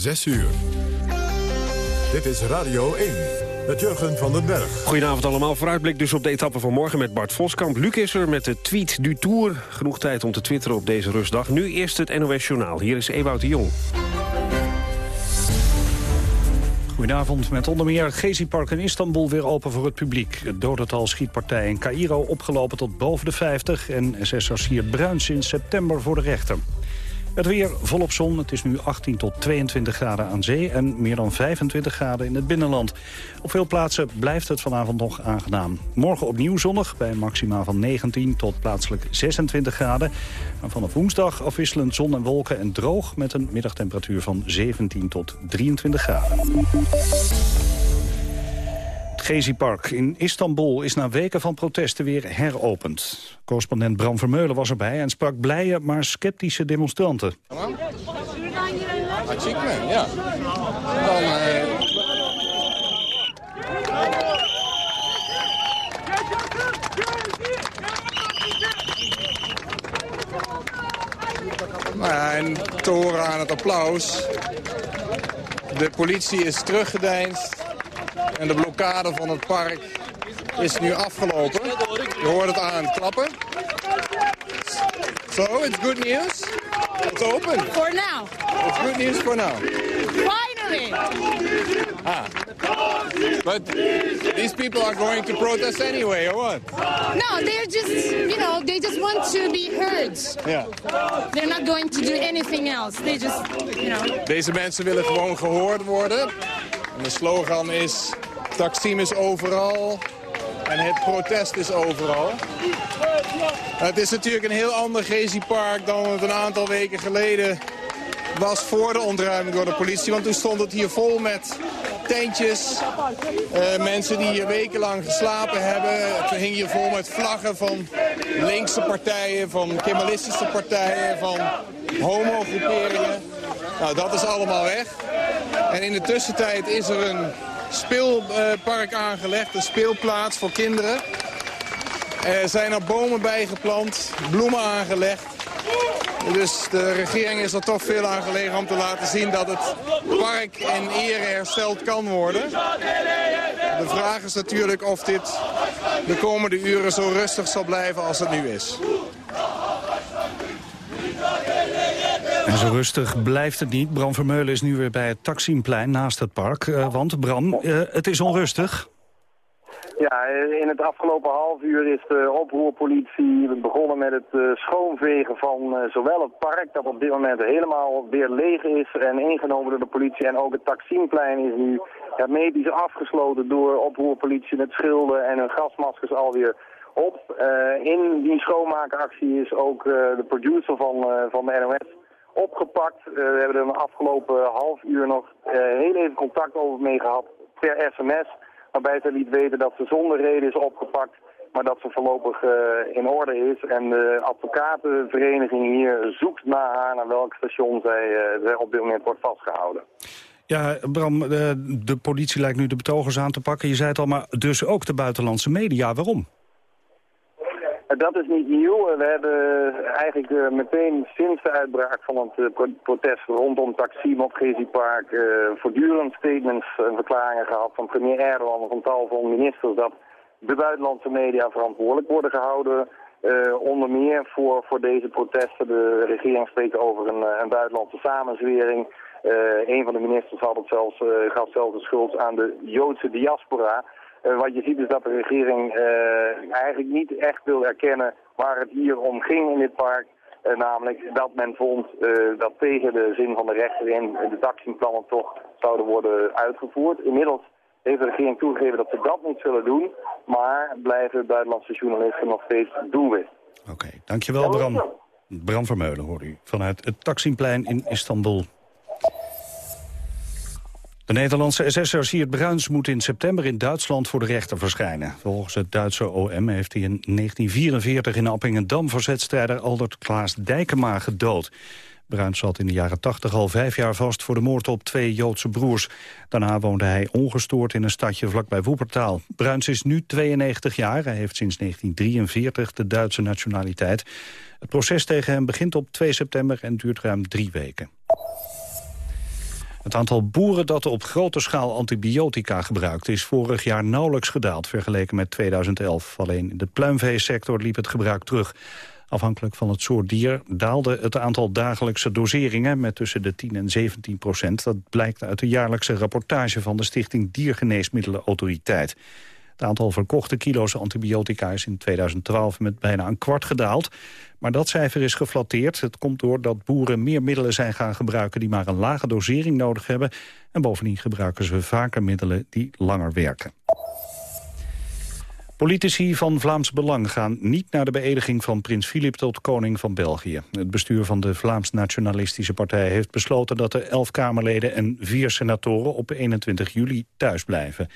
6 uur. Dit is Radio 1 met Jurgen van den Berg. Goedenavond allemaal. Vooruitblik dus op de etappe van morgen met Bart Voskamp. Luc is er met de tweet du Tour. Genoeg tijd om te twitteren op deze rustdag. Nu eerst het NOS Journaal. Hier is Ewout de Jong. Goedenavond. Met onder meer Gezi Park in Istanbul weer open voor het publiek. Het dodental schietpartij in Cairo opgelopen tot boven de 50... en SS-arcier Bruins in september voor de rechter. Het weer volop zon. Het is nu 18 tot 22 graden aan zee en meer dan 25 graden in het binnenland. Op veel plaatsen blijft het vanavond nog aangenaam. Morgen opnieuw zonnig bij maxima van 19 tot plaatselijk 26 graden. En vanaf woensdag afwisselend zon en wolken en droog met een middagtemperatuur van 17 tot 23 graden. Het Gezi-park in Istanbul is na weken van protesten weer heropend. Correspondent Bram Vermeulen was erbij en sprak blije, maar sceptische demonstranten. En te horen aan het applaus. De politie is teruggedeinsd. En de blokkade van het park is nu afgelopen. Je hoort het aan het klappen. So, it's good news. It's open. For now. It's good news for now. Finally. Ah. But these people are going to protest anyway, or what? No, they're just, you know, they just want to be heard. Ja. They're not going to do anything else. They just, you know. Deze mensen willen gewoon gehoord worden. En de slogan is, Taksim is overal en het protest is overal. Het is natuurlijk een heel ander Gezi-park dan het een aantal weken geleden was voor de ontruiming door de politie. Want toen stond het hier vol met tentjes, eh, mensen die hier wekenlang geslapen hebben. Het hing hier vol met vlaggen van linkse partijen, van kemalistische partijen, van homogroeperingen. Nou, dat is allemaal weg. En in de tussentijd is er een speelpark aangelegd, een speelplaats voor kinderen. Er zijn er bomen bijgeplant, bloemen aangelegd. Dus de regering is er toch veel aan gelegen om te laten zien dat het park in ere hersteld kan worden. De vraag is natuurlijk of dit de komende uren zo rustig zal blijven als het nu is. En zo rustig blijft het niet. Bram Vermeulen is nu weer bij het Taksimplein naast het park. Uh, want Bram, uh, het is onrustig. Ja, in het afgelopen half uur is de oproerpolitie begonnen met het uh, schoonvegen van uh, zowel het park, dat op dit moment helemaal weer leeg is en ingenomen door de politie. En ook het Taksimplein is nu hermetisch afgesloten door oproerpolitie met schilden en hun gasmaskers alweer op. Uh, in die schoonmaakactie is ook de producer van, van de NOS opgepakt. we hebben er de afgelopen half uur nog heel even contact over mee gehad per sms. Waarbij ze liet weten dat ze zonder reden is opgepakt, maar dat ze voorlopig uh, in orde is. En de advocatenvereniging hier zoekt naar haar, naar welk station zij, zij op dit moment wordt vastgehouden. Ja, Bram, de, de politie lijkt nu de betogers aan te pakken. Je zei het al, maar dus ook de buitenlandse media. Waarom? Dat is niet nieuw. We hebben eigenlijk uh, meteen sinds de uitbraak van het uh, protest rondom Taksim op Gezi Park uh, voortdurend statements en verklaringen gehad van premier Erdogan en van tal van ministers dat de buitenlandse media verantwoordelijk worden gehouden. onder meer voor, voor deze protesten. De regering spreekt over een, een buitenlandse samenzwering. een van de ministers had het zelfs, gaf zelfs de schuld aan de Joodse diaspora. Uh, wat je ziet is dat de regering uh, eigenlijk niet echt wil erkennen waar het hier om ging in dit park. Uh, namelijk dat men vond dat tegen de zin van de rechter in de taxiplannen toch zouden worden uitgevoerd. Inmiddels heeft de regering toegegeven dat ze dat niet zullen doen, maar blijven buitenlandse journalisten nog steeds doelwit. Oké, okay, dankjewel Bram. Bram Vermeulen hoor u vanuit het Taksimplein in Istanbul. De Nederlandse SS'er Siert Bruins moet in september in Duitsland voor de rechter verschijnen. Volgens het Duitse OM heeft hij in 1944 in Appingedam verzetstrijder Aldert Klaas Dijkema gedood. Bruins zat in de jaren 80 al vijf jaar vast voor de moord op twee Joodse broers. Daarna woonde hij ongestoord in een stadje vlakbij Woepertaal. Bruins is nu 92 jaar. Hij heeft sinds 1943 de Duitse nationaliteit. Het proces tegen hem begint op 2 september en duurt ruim drie weken. Het aantal boeren dat op grote schaal antibiotica gebruikt... is vorig jaar nauwelijks gedaald vergeleken met 2011. Alleen in de pluimveesector liep het gebruik terug. Afhankelijk van het soort dier daalde het aantal dagelijkse doseringen... met tussen de 10 en 17 procent. Dat blijkt uit de jaarlijkse rapportage van de Stichting Diergeneesmiddelenautoriteit. Het aantal verkochte kilo's antibiotica is in 2012 met bijna een kwart gedaald. Maar dat cijfer is geflatteerd. Het komt doordat boeren meer middelen zijn gaan gebruiken... die maar een lage dosering nodig hebben. En bovendien gebruiken ze vaker middelen die langer werken. Politici van Vlaams Belang gaan niet naar de beëdiging van prins Filip tot koning van België. Het bestuur van de Vlaams-nationalistische partij heeft besloten dat de elf Kamerleden en vier senatoren op 21 juli thuis blijven.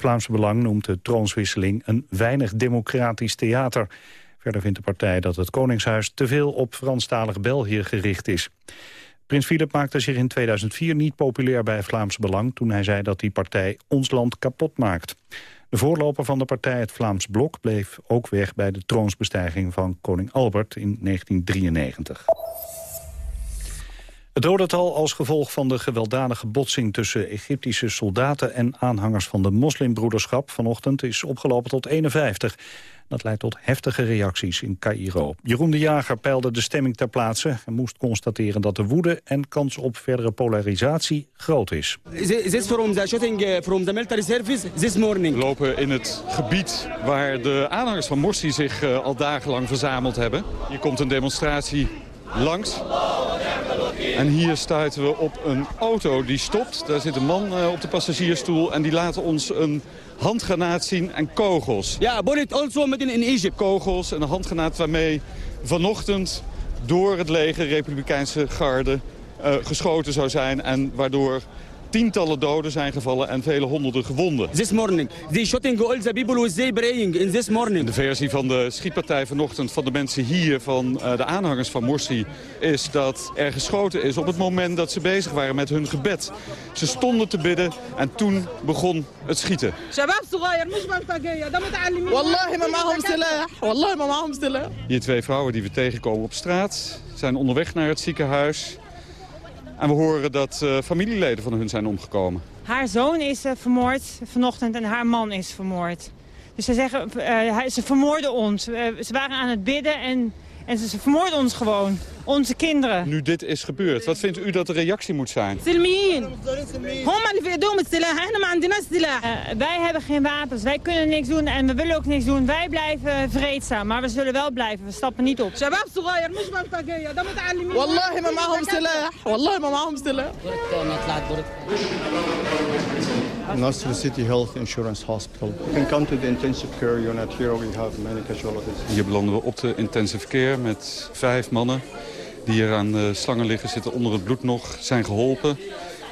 Vlaams Belang noemt de troonswisseling een weinig democratisch theater. Verder vindt de partij dat het Koningshuis te veel op Franstalig België gericht is. Prins Philip maakte zich in 2004 niet populair bij Vlaams Belang... toen hij zei dat die partij ons land kapot maakt. De voorloper van de partij, het Vlaams Blok, bleef ook weg... bij de troonsbestijging van koning Albert in 1993. Het dodental als gevolg van de gewelddadige botsing tussen Egyptische soldaten en aanhangers van de moslimbroederschap vanochtend is opgelopen tot 51. Dat leidt tot heftige reacties in Cairo. Jeroen de Jager peilde de stemming ter plaatse en moest constateren dat de woede en kans op verdere polarisatie groot is. This from the shooting from the military service this morning. We lopen in het gebied waar de aanhangers van Morsi zich uh, al dagenlang verzameld hebben. Hier komt een demonstratie langs. En hier stuiten we op een auto die stopt. Daar zit een man uh, op de passagiersstoel en die laat ons een handgranaat zien en kogels. Ja, bullet also met in Egypt. Kogels en een handgranaat waarmee vanochtend door het leger Republikeinse garde uh, geschoten zou zijn. En waardoor tientallen doden zijn gevallen en vele honderden gewonden. This morning, they shooting all the people who they praying in this morning. De versie van de schietpartij vanochtend van de mensen hier, van uh, de aanhangers van Morsi, is dat er geschoten is op het moment dat ze bezig waren met hun gebed. Ze stonden te bidden en toen begon het schieten. Hier twee vrouwen die we tegenkomen op straat zijn onderweg naar het ziekenhuis. En we horen dat uh, familieleden van hun zijn omgekomen. Haar zoon is uh, vermoord vanochtend en haar man is vermoord. Dus ze zeggen, uh, ze vermoorden ons. ze waren aan het bidden en, en ze, vermoorden ons gewoon. Onze kinderen. Nu dit is gebeurd, wat vindt u dat de reactie moet zijn? wij hebben geen wapens, wij kunnen niks doen en we willen ook niks doen. Wij blijven vreedzaam, maar we zullen wel blijven. We stappen niet op. Nasr City Health Insurance Hospital. You can come to the intensive care unit. Here we have many casualties. Hier belanden we op de intensive care met vijf mannen die hier aan de slangen liggen, zitten onder het bloed nog, zijn geholpen.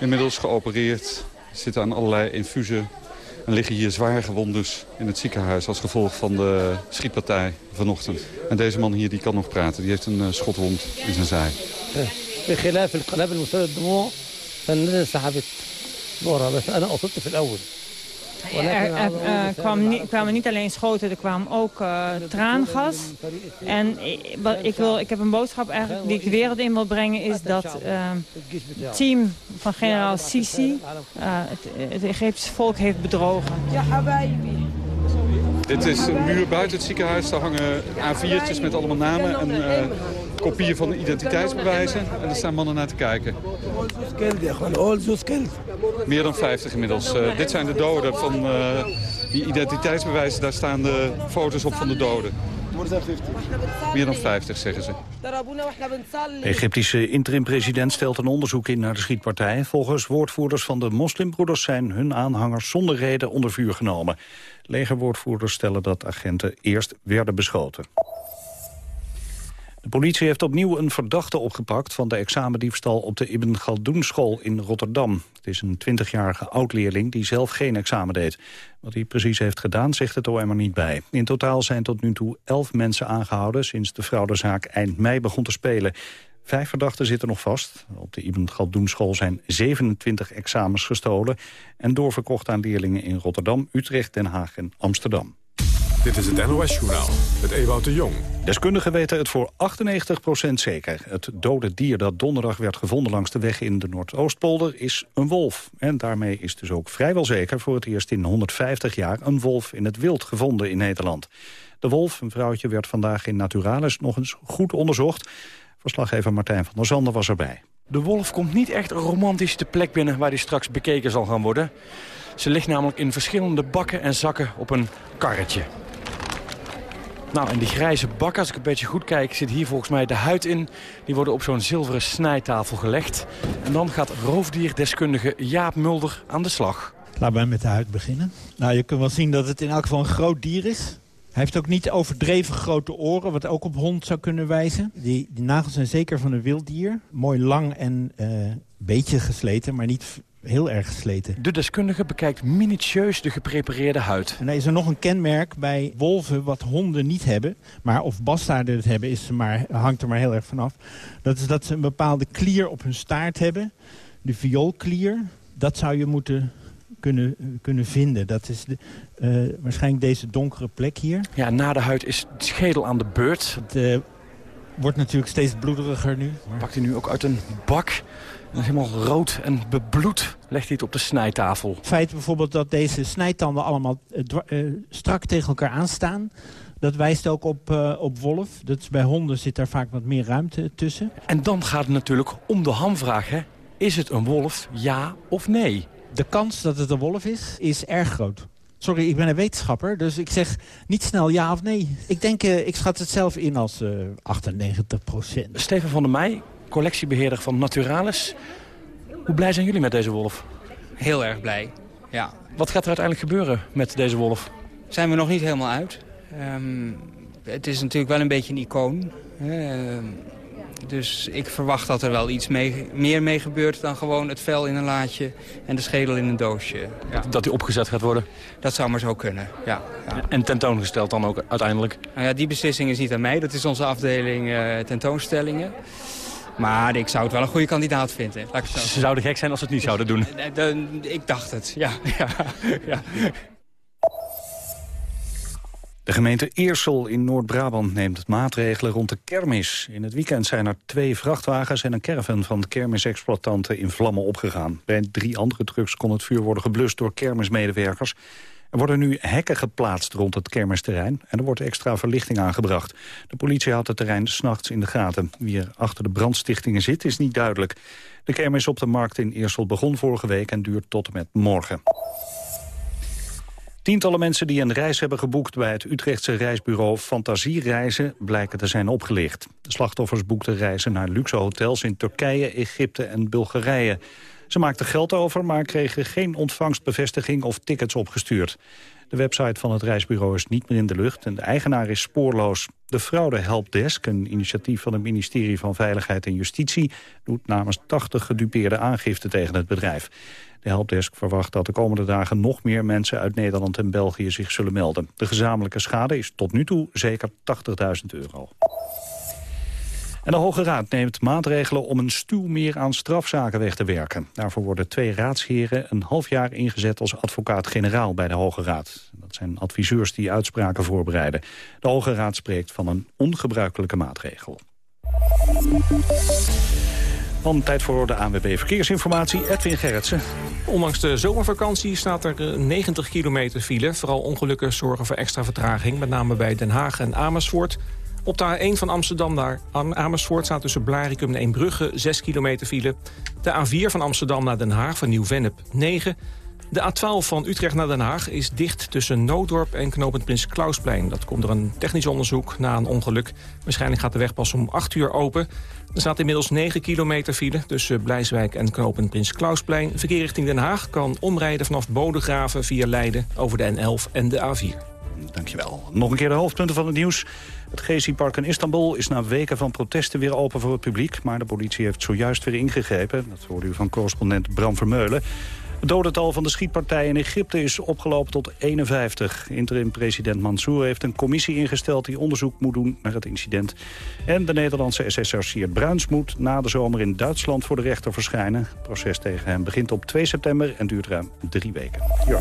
Inmiddels geopereerd, zitten aan allerlei infusen en liggen hier zwaar gewondes in het ziekenhuis als gevolg van de schietpartij vanochtend. En deze man hier die kan nog praten, die heeft een uh, schotwond in zijn zij. Er, er uh, kwam niet, kwamen niet alleen schoten, er kwam ook uh, traangas. En wat ik, wil, ik heb een boodschap eigenlijk die ik de wereld in wil brengen... is dat uh, het team van generaal Sisi het, het Egyptische volk heeft bedrogen. Dit is een muur buiten het ziekenhuis. Daar hangen A4'tjes met allemaal namen en uh, kopieën van identiteitsbewijzen. En er staan mannen naar te kijken. Meer dan 50 inmiddels. Uh, dit zijn de doden van uh, die identiteitsbewijzen. Daar staan de foto's op van de doden. Meer dan 50, zeggen ze. De Egyptische interim-president stelt een onderzoek in naar de schietpartij. Volgens woordvoerders van de moslimbroeders zijn hun aanhangers zonder reden onder vuur genomen. Legerwoordvoerders stellen dat agenten eerst werden beschoten. De politie heeft opnieuw een verdachte opgepakt van de examendiefstal op de Ibn Galdoen school in Rotterdam. Het is een 20-jarige oud-leerling die zelf geen examen deed. Wat hij precies heeft gedaan zegt het OM er niet bij. In totaal zijn tot nu toe 11 mensen aangehouden sinds de fraudezaak eind mei begon te spelen. Vijf verdachten zitten nog vast. Op de Ibn Galdoen school zijn 27 examens gestolen... en doorverkocht aan leerlingen in Rotterdam, Utrecht, Den Haag en Amsterdam. Dit is het NOS-journaal met Ewout de Jong. Deskundigen weten het voor 98% zeker. Het dode dier dat donderdag werd gevonden langs de weg in de Noordoostpolder is een wolf. En daarmee is dus ook vrijwel zeker voor het eerst in 150 jaar een wolf in het wild gevonden in Nederland. De wolf, een vrouwtje, werd vandaag in Naturalis nog eens goed onderzocht. Verslaggever Martijn van der Zanden was erbij. De wolf komt niet echt romantisch de plek binnen waar hij straks bekeken zal gaan worden. Ze ligt namelijk in verschillende bakken en zakken op een karretje. Nou, en die grijze bakken, als ik een beetje goed kijk, zit hier volgens mij de huid in. Die worden op zo'n zilveren snijtafel gelegd. En dan gaat roofdierdeskundige Jaap Mulder aan de slag. Laten we met de huid beginnen. Nou, je kunt wel zien dat het in elk geval een groot dier is. Hij heeft ook niet overdreven grote oren, wat ook op hond zou kunnen wijzen. Die, die nagels zijn zeker van een wild dier. Mooi lang en een uh, beetje gesleten, maar niet heel erg gesleten. De deskundige bekijkt minutieus de geprepareerde huid. En dan is er nog een kenmerk bij wolven wat honden niet hebben. Maar of bastaarden het hebben, is maar, hangt er maar heel erg vanaf. Dat is dat ze een bepaalde klier op hun staart hebben. De vioolklier. Dat zou je moeten kunnen, kunnen vinden. Dat is de, uh, waarschijnlijk deze donkere plek hier. Ja, na de huid is het schedel aan de beurt. Het uh, wordt natuurlijk steeds bloederiger nu. Pakt hij nu ook uit een bak. En helemaal rood en bebloed legt hij het op de snijtafel. Het feit bijvoorbeeld dat deze snijtanden allemaal uh, strak tegen elkaar aanstaan... Dat wijst ook op, uh, op wolf. Dat is, bij honden zit daar vaak wat meer ruimte tussen. En dan gaat het natuurlijk om de hamvraag. Hè? Is het een wolf, ja of nee? De kans dat het een wolf is, is erg groot. Sorry, ik ben een wetenschapper, dus ik zeg niet snel ja of nee. Ik denk, uh, ik schat het zelf in als uh, 98 procent. Steven van der Meij, collectiebeheerder van Naturalis. Hoe blij zijn jullie met deze wolf? Heel erg blij, ja. Wat gaat er uiteindelijk gebeuren met deze wolf? Zijn we nog niet helemaal uit. Um, het is natuurlijk wel een beetje een icoon. Uh, dus ik verwacht dat er wel iets mee, meer mee gebeurt dan gewoon het vel in een laadje en de schedel in een doosje. Ja. Dat die opgezet gaat worden? Dat zou maar zo kunnen, ja. ja. En tentoongesteld dan ook uiteindelijk? Nou ja, die beslissing is niet aan mij. Dat is onze afdeling uh, tentoonstellingen. Maar ik zou het wel een goede kandidaat vinden. Ze zouden gek zijn als ze het niet zouden doen? Ik dacht het, ja. ja, ja. De gemeente Eersel in Noord-Brabant neemt maatregelen rond de kermis. In het weekend zijn er twee vrachtwagens en een caravan van de kermisexploitanten in vlammen opgegaan. Bij drie andere trucks kon het vuur worden geblust door kermismedewerkers. Er worden nu hekken geplaatst rond het kermisterrein en er wordt extra verlichting aangebracht. De politie houdt het terrein s'nachts in de gaten. Wie er achter de brandstichtingen zit is niet duidelijk. De kermis op de markt in Eersel begon vorige week en duurt tot en met morgen. Tientallen mensen die een reis hebben geboekt bij het Utrechtse reisbureau Fantasiereizen blijken te zijn opgelicht. De slachtoffers boekten reizen naar luxe hotels in Turkije, Egypte en Bulgarije. Ze maakten geld over, maar kregen geen ontvangstbevestiging of tickets opgestuurd. De website van het reisbureau is niet meer in de lucht en de eigenaar is spoorloos. De Fraude Helpdesk, een initiatief van het ministerie van Veiligheid en Justitie... doet namens 80 gedupeerde aangifte tegen het bedrijf. De helpdesk verwacht dat de komende dagen nog meer mensen uit Nederland en België zich zullen melden. De gezamenlijke schade is tot nu toe zeker 80.000 euro. En de Hoge Raad neemt maatregelen om een stuw meer aan strafzaken weg te werken. Daarvoor worden twee raadsheren een half jaar ingezet als advocaat-generaal bij de Hoge Raad. Dat zijn adviseurs die uitspraken voorbereiden. De Hoge Raad spreekt van een ongebruikelijke maatregel. Dan tijd voor de ANWB Verkeersinformatie, Edwin Gerritsen. Ondanks de zomervakantie staat er 90 kilometer file. Vooral ongelukken zorgen voor extra vertraging, met name bij Den Haag en Amersfoort. Op de A1 van Amsterdam naar Amersfoort staat tussen Blaricum en Eembrugge 6 kilometer file. De A4 van Amsterdam naar Den Haag van Nieuw-Vennep 9. De A12 van Utrecht naar Den Haag is dicht tussen Noodorp en knooppunt Prins Klausplein. Dat komt door een technisch onderzoek na een ongeluk. Waarschijnlijk gaat de weg pas om 8 uur open. Er staat inmiddels 9 kilometer file tussen Blijswijk en knooppunt Prins Klausplein. Verkeer richting Den Haag kan omrijden vanaf Bodegraven via Leiden over de N11 en de A4. Dankjewel. Nog een keer de hoofdpunten van het nieuws. Het Gezi-park in Istanbul is na weken van protesten weer open voor het publiek. Maar de politie heeft zojuist weer ingegrepen. Dat hoorde u van correspondent Bram Vermeulen. Het dodental van de schietpartij in Egypte is opgelopen tot 51. Interim-president Mansour heeft een commissie ingesteld... die onderzoek moet doen naar het incident. En de Nederlandse SSR Siert Bruins moet na de zomer in Duitsland voor de rechter verschijnen. Het proces tegen hem begint op 2 september en duurt ruim drie weken. Ja.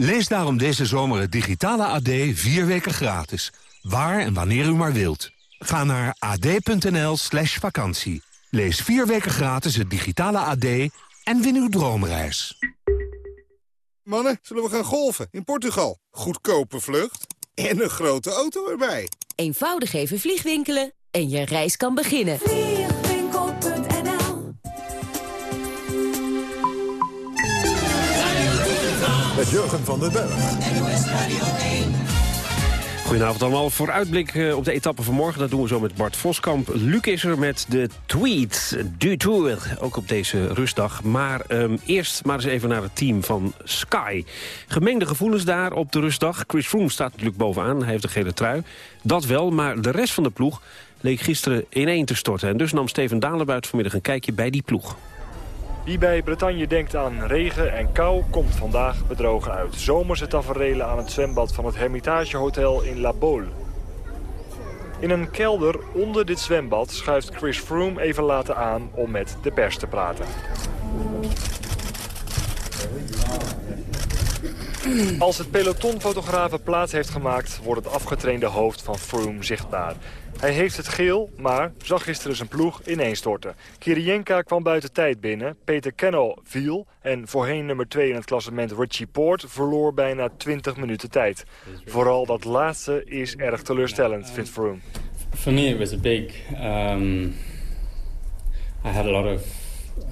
Lees daarom deze zomer het digitale AD vier weken gratis. Waar en wanneer u maar wilt. Ga naar ad.nl slash vakantie. Lees vier weken gratis het digitale AD en win uw droomreis. Mannen, zullen we gaan golfen in Portugal? Goedkope vlucht en een grote auto erbij. Eenvoudig even vliegwinkelen en je reis kan beginnen. Met Jurgen van den Berg. Goedenavond allemaal. Vooruitblik eh, op de etappe van morgen. Dat doen we zo met Bart Voskamp. Luc is er met de tweet du Tour. Ook op deze rustdag. Maar um, eerst maar eens even naar het team van Sky. Gemengde gevoelens daar op de rustdag. Chris Froome staat natuurlijk bovenaan. Hij heeft de gele trui. Dat wel, maar de rest van de ploeg leek gisteren ineen te storten. En dus nam Steven Dalenbuit vanmiddag een kijkje bij die ploeg. Wie bij Bretagne denkt aan regen en kou, komt vandaag bedrogen uit. Zomerse taferelen aan het zwembad van het Hermitage Hotel in La Baule. In een kelder onder dit zwembad schuift Chris Froome even later aan om met de pers te praten. Als het pelotonfotografen plaats heeft gemaakt, wordt het afgetrainde hoofd van Froome zichtbaar. Hij heeft het geel, maar zag gisteren zijn ploeg ineenstorten. Kirienka kwam buiten tijd binnen, Peter Kennel viel... en voorheen nummer 2 in het klassement Richie Poort verloor bijna 20 minuten tijd. Vooral dat laatste is erg teleurstellend, vindt Froome. For me was a big... Um, I had a lot of,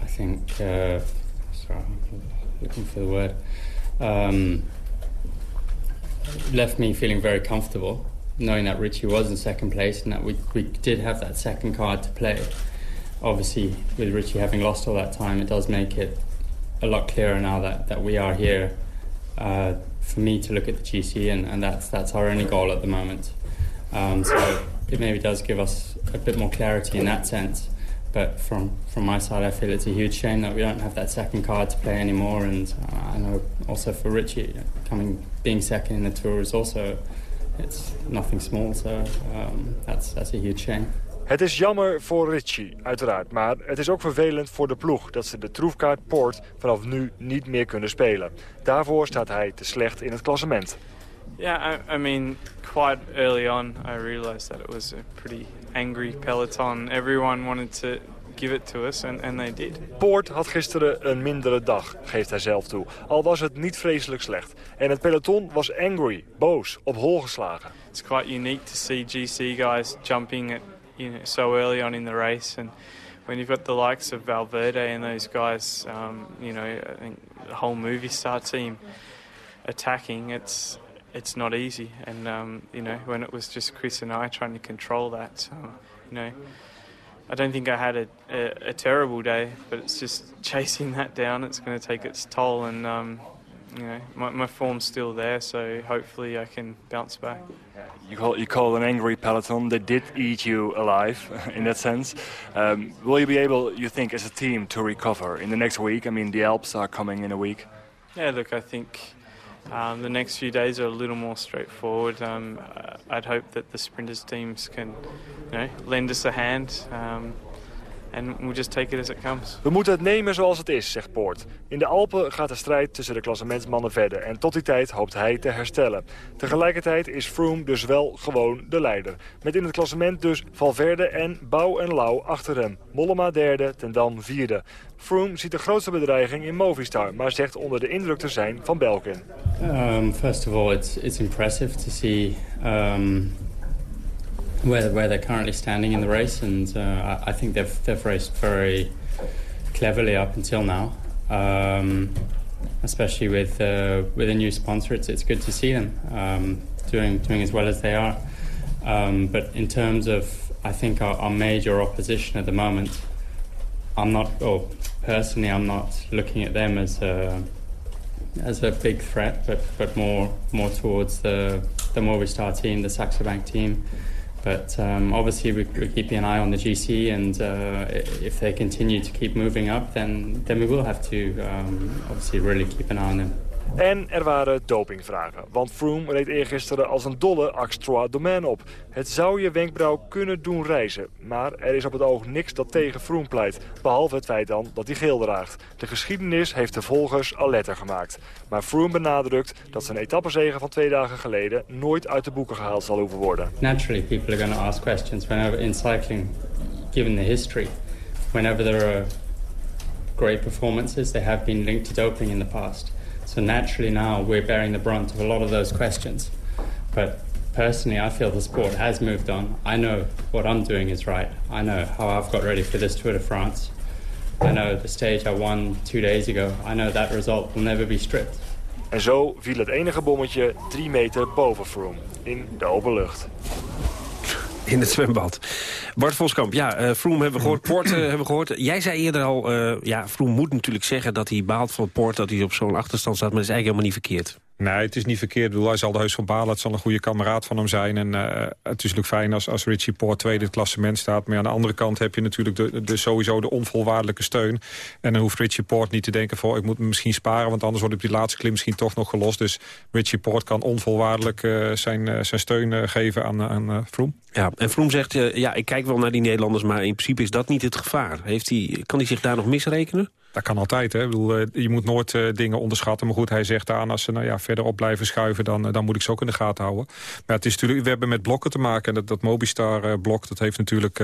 I think... Uh, sorry, looking for the word... Um, left me feeling very comfortable knowing that Richie was in second place and that we, we did have that second card to play. Obviously, with Richie having lost all that time, it does make it a lot clearer now that, that we are here uh, for me to look at the GC, and, and that's, that's our only goal at the moment. Um, so it maybe does give us a bit more clarity in that sense. But from, from my side, I feel it's a huge shame that we don't have that second card to play anymore. And uh, I know also for Richie, coming being second in the tour is also it's nothing small, so um, that's, that's a huge shame. Het is jammer voor Richie, uiteraard. Maar het is ook vervelend voor de ploeg dat ze de troefkaart Poort vanaf nu niet meer kunnen spelen. Daarvoor staat hij te slecht in het klassement. Yeah, I, I mean, quite early on I realized that it was a pretty angry peloton. Everyone wanted to give it to us and, and they did. Poort had gisteren een mindere dag, geeft hij zelf toe. Al was het niet vreselijk slecht. En het peloton was angry, boos, op hol geslagen. It's quite unique to see GC guys jumping at, you know, so early on in the race and when you've got the likes of Valverde and those guys, um, you know, I think the whole movie star team attacking, it's it's not easy. And um, you know, when it was just Chris and I trying to control that, um, you know, I don't think I had a, a, a, terrible day, but it's just chasing that down. It's going to take its toll, and um, you know, my, my, form's still there, so hopefully I can bounce back. You call you call an angry peloton. They did eat you alive, in that sense. Um, will you be able, you think, as a team, to recover in the next week? I mean, the Alps are coming in a week. Yeah, look, I think um, the next few days are a little more straightforward. Um, I'd hope that the sprinters teams can, you know, lend us a hand. Um, and we'll just take it as it comes. We moeten het nemen zoals het is, zegt Poort. In de Alpen gaat de strijd tussen de klassementsmannen verder. En tot die tijd hoopt hij te herstellen. Tegelijkertijd is Froome dus wel gewoon de leider. Met in het klassement dus Valverde en Bouw en Lau achter hem. Mollema derde, Ten Dam vierde. Froome ziet de grootste bedreiging in Movistar, maar zegt onder de indruk te zijn van Belkin. Um, first of all, it's, it's impressive to see um, where, where they're currently standing in the race. And uh, I, I, think they've, they've raced very cleverly up until now. Um, especially with, uh, with a new sponsor, it's, it's good to see them um, doing, doing as well as they are. Um, but in terms of, I think, our, our major opposition at the moment, I'm not, or personally, I'm not looking at them as a as a big threat, but but more more towards the the Movistar team, the Saxo Bank team. But um, obviously we, we're keeping an eye on the GC and uh, if they continue to keep moving up, then, then we will have to um, obviously really keep an eye on them. En er waren dopingvragen. Want Froome reed eergisteren als een dolle Axe Trois Domaine op. Het zou je wenkbrauw kunnen doen reizen. Maar er is op het oog niks dat tegen Froome pleit. Behalve het feit dan dat hij geel draagt. De geschiedenis heeft de volgers al letter gemaakt. Maar Froome benadrukt dat zijn etappezegen van twee dagen geleden... nooit uit de boeken gehaald zal hoeven worden. Naturally people are going to ask questions whenever in cycling, given the history. Whenever there are great performances, they have been linked to doping in the past. So naturally now we're bearing the brunt of a lot of those questions. But personally, I feel the sport has moved on. I know what I'm doing is right. I know how I've got ready for this Tour de France. I know the stage I won two days ago. I know that result will never be stripped. En zo viel het enige bommetje drie meter boven Froome in de open lucht in het zwembad. Bart Voskamp, ja, uh, Froome hebben we gehoord, Poort uh, hebben we gehoord. Jij zei eerder al, uh, ja, Froome moet natuurlijk zeggen dat hij baalt van Poort... dat hij op zo'n achterstand staat, maar dat is eigenlijk helemaal niet verkeerd. Nee, het is niet verkeerd. Ik bedoel, hij zal de heus van balen. Zal een goede kameraad van hem zijn. En uh, het is natuurlijk fijn als, als Richie Poort tweede het klassement staat. Maar aan de andere kant heb je natuurlijk de, de, sowieso de onvolwaardelijke steun. En dan hoeft Richie Poort niet te denken van... ik moet misschien sparen, want anders wordt op die laatste klim misschien toch nog gelost. Dus Richie Poort kan onvolwaardelijk uh, zijn, uh, zijn steun geven aan, aan Froome. Ja, en Froome zegt, ja, ik kijk wel naar die Nederlanders... maar in principe is dat niet het gevaar. Heeft kan hij zich daar nog misrekenen? Dat kan altijd. Hè. Ik bedoel, je moet nooit uh, dingen onderschatten. Maar goed, hij zegt aan als ze nou ja, verderop blijven schuiven... Dan, dan moet ik ze ook in de gaten houden. Maar het is natuurlijk, we hebben met blokken te maken. En dat, dat Mobistar-blok dat heeft natuurlijk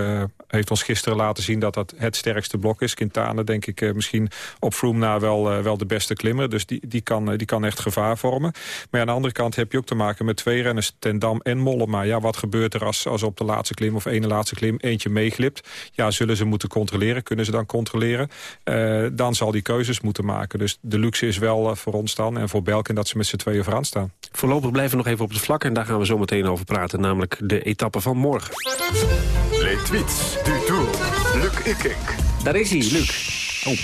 heeft ons gisteren laten zien... dat dat het sterkste blok is. Quintana denk ik misschien op Froome na wel, wel de beste klimmer. Dus die, die, kan, die kan echt gevaar vormen. Maar aan de andere kant heb je ook te maken met twee renners... Ten Dam en Mollema. Ja, wat gebeurt er als, als op de laatste klim of ene laatste klim... eentje meeglipt? Ja, zullen ze moeten controleren? Kunnen ze dan controleren? dan zal die keuzes moeten maken. Dus de luxe is wel uh, voor ons dan en voor Belkin dat ze met z'n tweeën vooraan staan. Voorlopig blijven we nog even op het vlak en daar gaan we zo meteen over praten. Namelijk de etappe van morgen. Les tweets du Tour. Luc Ikink. Daar is hij, Luc. Oh.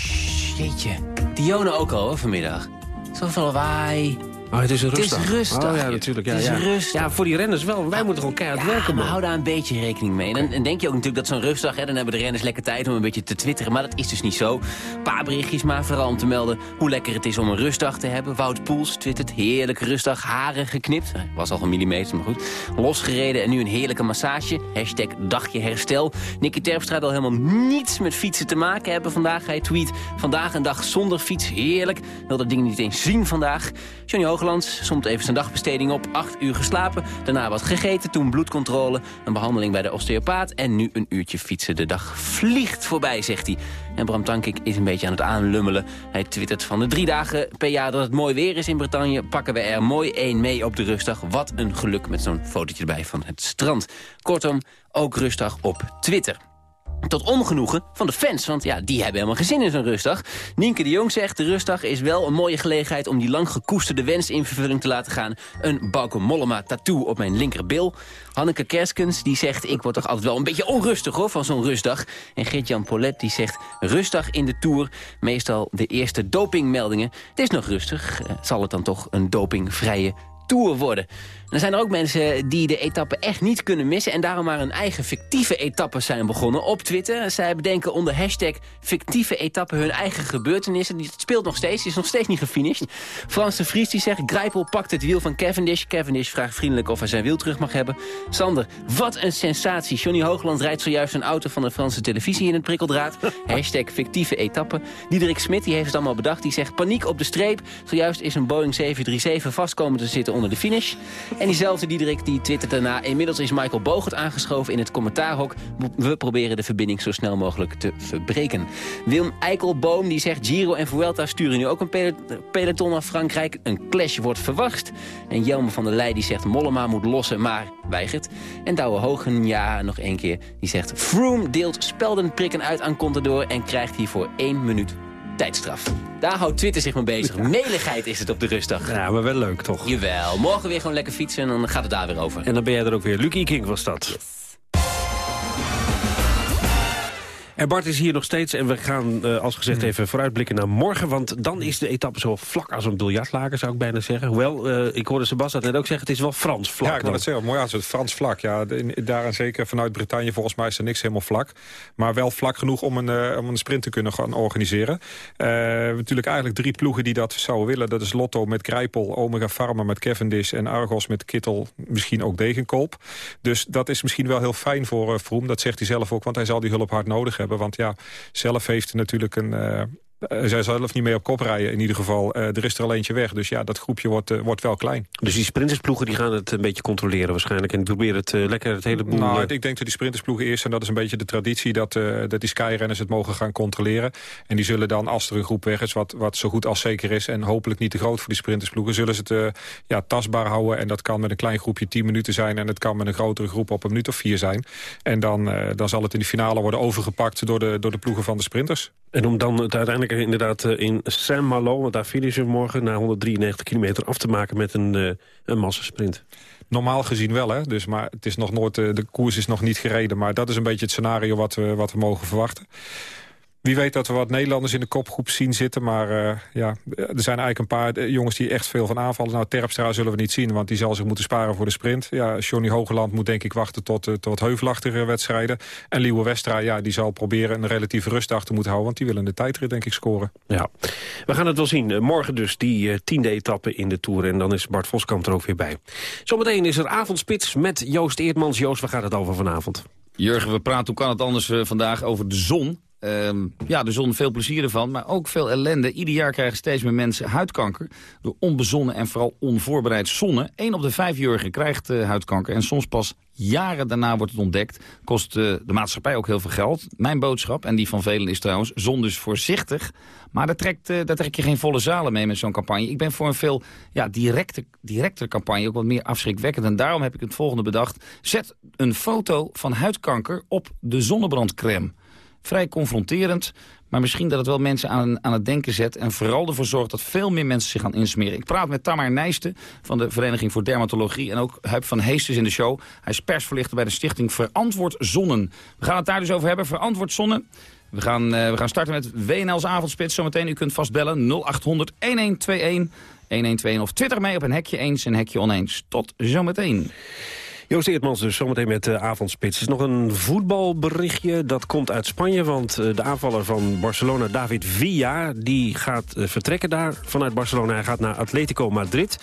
Jeetje. Dione ook al hoor, vanmiddag. Zoveel lawaai. Oh, het is rustig. Het is rustig. Oh ja, natuurlijk. Ja, het is ja. rustig. Ja, voor die renners wel. Wij moeten gewoon keihard ja, werken. maar hou daar een beetje rekening mee. En dan denk je ook natuurlijk dat zo'n rustdag... Hè, dan hebben de renners lekker tijd om een beetje te twitteren. Maar dat is dus niet zo. Een paar berichtjes, maar vooral om te melden... hoe lekker het is om een rustdag te hebben. Wout Poels twittert heerlijke rustdag. Haren geknipt. Was al een millimeter, maar goed. Losgereden en nu een heerlijke massage. Hashtag dagje herstel. Nicky Terpstra wil helemaal niets met fietsen te maken hebben vandaag. Hij tweet vandaag een dag zonder fiets. Heerlijk. Wil dat ding niet eens zien vandaag. Johnny Hooglands somt even zijn dagbesteding op. Acht uur geslapen, daarna wat gegeten, toen bloedcontrole... een behandeling bij de osteopaat en nu een uurtje fietsen. De dag vliegt voorbij, zegt hij. En Bram Tankink is een beetje aan het aanlummelen. Hij twittert van de drie dagen per jaar dat het mooi weer is in Bretagne... pakken we er mooi één mee op de rustdag. Wat een geluk met zo'n fotootje erbij van het strand. Kortom, ook rustdag op Twitter. Tot ongenoegen van de fans, want ja, die hebben helemaal geen zin in zo'n rustdag. Nienke de Jong zegt, de rustdag is wel een mooie gelegenheid... om die lang gekoesterde wens in vervulling te laten gaan. Een Bauke Mollema tattoo op mijn linkerbil. Hanneke Kerskens die zegt, ik word toch altijd wel een beetje onrustig hoor, van zo'n rustdag. En Geert-Jan Polet die zegt, rustdag in de Tour. Meestal de eerste dopingmeldingen. Het is nog rustig, uh, zal het dan toch een dopingvrije Tour worden. Er zijn er ook mensen die de etappe echt niet kunnen missen... en daarom maar hun eigen fictieve etappes zijn begonnen op Twitter. Zij bedenken onder hashtag fictieve etappen hun eigen gebeurtenissen. Het speelt nog steeds, is nog steeds niet gefinished. Frans de Vries die zegt, Grijpel pakt het wiel van Cavendish. Cavendish vraagt vriendelijk of hij zijn wiel terug mag hebben. Sander, wat een sensatie. Johnny Hoogland rijdt zojuist een auto van de Franse televisie in het prikkeldraad. hashtag fictieve etappe. Diederik Smit die heeft het allemaal bedacht. Die zegt, paniek op de streep. Zojuist is een Boeing 737 vastkomen te zitten onder de finish. En diezelfde Diederik die twittert daarna... inmiddels is Michael Bogert aangeschoven in het commentaarhok. We proberen de verbinding zo snel mogelijk te verbreken. Wilm Eikelboom die zegt... Giro en Vuelta sturen nu ook een peloton naar Frankrijk. Een clash wordt verwacht. En Jelme van der Leij die zegt... Mollema moet lossen, maar weigert. En Douwe Hogen, ja, nog één keer, die zegt... Froome deelt speldenprikken uit aan Contador... en krijgt hiervoor één minuut tijdstraf. Daar houdt Twitter zich mee bezig. Ja. Meligheid is het op de rustdag. Ja, maar wel leuk, toch? Jawel. Morgen weer gewoon lekker fietsen en dan gaat het daar weer over. En dan ben jij er ook weer. Lucky King was dat. Yes. En Bart is hier nog steeds en we gaan uh, als gezegd even vooruitblikken naar morgen. Want dan is de etappe zo vlak als een biljartlaken zou ik bijna zeggen. Hoewel, uh, ik hoorde Sebastian net ook zeggen, het is wel Frans vlak. Ja, ik wil het zeggen, mooi als het Frans vlak. Ja, daarin zeker vanuit Bretagne volgens mij is er niks helemaal vlak. Maar wel vlak genoeg om een, uh, om een sprint te kunnen gaan organiseren. natuurlijk eigenlijk drie ploegen die dat zouden willen. Dat is Lotto met Grijpel, Omega Pharma met Cavendish en Argos met Kittel, misschien ook Degenkolp. Dus dat is misschien wel heel fijn voor Vroom. Dat zegt hij zelf ook, want hij zal die hulp hard nodig hebben. Want ja, zelf heeft natuurlijk een... Uh, zij zelf niet mee op kop rijden in ieder geval. Uh, er is er al eentje weg, dus ja, dat groepje wordt, uh, wordt wel klein. Dus die sprintersploegen die gaan het een beetje controleren waarschijnlijk... en proberen het lekker het hele boel... Nou, ik denk dat die sprintersploegen eerst, en dat is een beetje de traditie... dat, dat die skyrenners het mogen gaan controleren. En die zullen dan, als er een groep weg is, wat, wat zo goed als zeker is... en hopelijk niet te groot voor die sprintersploegen... zullen ze het ja, tastbaar houden. En dat kan met een klein groepje 10 minuten zijn... en het kan met een grotere groep op een minuut of vier zijn. En dan, dan zal het in de finale worden overgepakt door de, door de ploegen van de sprinters. En om dan het uiteindelijk inderdaad in Saint-Malo... want daar finishen we morgen na 193 kilometer af te maken met een, uh, een massasprint. Normaal gezien wel, hè? Dus, maar het is nog nooit, de koers is nog niet gereden. Maar dat is een beetje het scenario wat we, wat we mogen verwachten. Wie weet dat we wat Nederlanders in de kopgroep zien zitten. Maar uh, ja, er zijn eigenlijk een paar eh, jongens die echt veel van aanvallen. Nou, Terpstra zullen we niet zien, want die zal zich moeten sparen voor de sprint. Ja, Johnny Hogeland moet denk ik wachten tot, uh, tot heuvelachtige wedstrijden. En Liewe Westra, ja, die zal proberen een relatieve rustdag te moeten houden. Want die willen de tijdrit denk ik scoren. Ja, we gaan het wel zien. morgen dus die tiende etappe in de Tour. En dan is Bart Voskamp er ook weer bij. Zometeen is er avondspits met Joost Eertmans. Joost, waar gaat het over vanavond? Jurgen, we praten, hoe kan het anders vandaag, over de zon. Um, ja, de zon veel plezier ervan, maar ook veel ellende. Ieder jaar krijgen steeds meer mensen huidkanker door onbezonnen en vooral onvoorbereid zonnen. Eén op de vijf jurigen krijgt uh, huidkanker en soms pas jaren daarna wordt het ontdekt. Kost uh, de maatschappij ook heel veel geld. Mijn boodschap, en die van velen is trouwens, zon dus voorzichtig. Maar daar, trekt, daar trek je geen volle zalen mee met zo'n campagne. Ik ben voor een veel ja, directe, directe campagne, ook wat meer afschrikwekkend. En daarom heb ik het volgende bedacht. Zet een foto van huidkanker op de zonnebrandcrème. Vrij confronterend, maar misschien dat het wel mensen aan, aan het denken zet... en vooral ervoor zorgt dat veel meer mensen zich gaan insmeren. Ik praat met Tamar Nijsten van de Vereniging voor Dermatologie... en ook Huip van Heestes in de show. Hij is persverlichter bij de stichting Verantwoord Zonnen. We gaan het daar dus over hebben, Verantwoord Zonnen. We gaan, uh, we gaan starten met WNL's avondspits. Zometeen, u kunt vast bellen 0800 1121 1121 of twitter mee op een hekje eens en hekje oneens. Tot zometeen. Joost Eertmans dus zometeen met de avondspits. Er is nog een voetbalberichtje, dat komt uit Spanje... want eh, de aanvaller van Barcelona, David Villa, die gaat eh, vertrekken daar vanuit Barcelona. Hij gaat naar Atletico Madrid.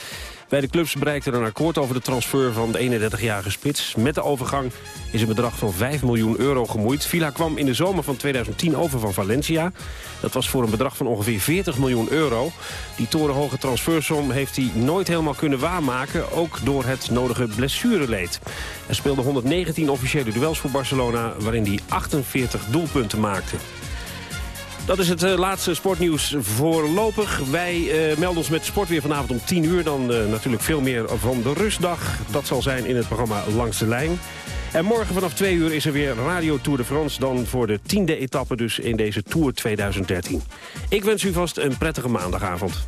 Bij de clubs bereikte er een akkoord over de transfer van de 31-jarige spits. Met de overgang is een bedrag van 5 miljoen euro gemoeid. Villa kwam in de zomer van 2010 over van Valencia. Dat was voor een bedrag van ongeveer 40 miljoen euro. Die torenhoge transfersom heeft hij nooit helemaal kunnen waarmaken... ook door het nodige blessureleed. Hij speelde 119 officiële duels voor Barcelona... waarin hij 48 doelpunten maakte. Dat is het uh, laatste sportnieuws voorlopig. Wij uh, melden ons met sport weer vanavond om 10 uur. Dan uh, natuurlijk veel meer van de rustdag. Dat zal zijn in het programma Langs de Lijn. En morgen vanaf 2 uur is er weer Radio Tour de France. Dan voor de tiende etappe dus in deze Tour 2013. Ik wens u vast een prettige maandagavond.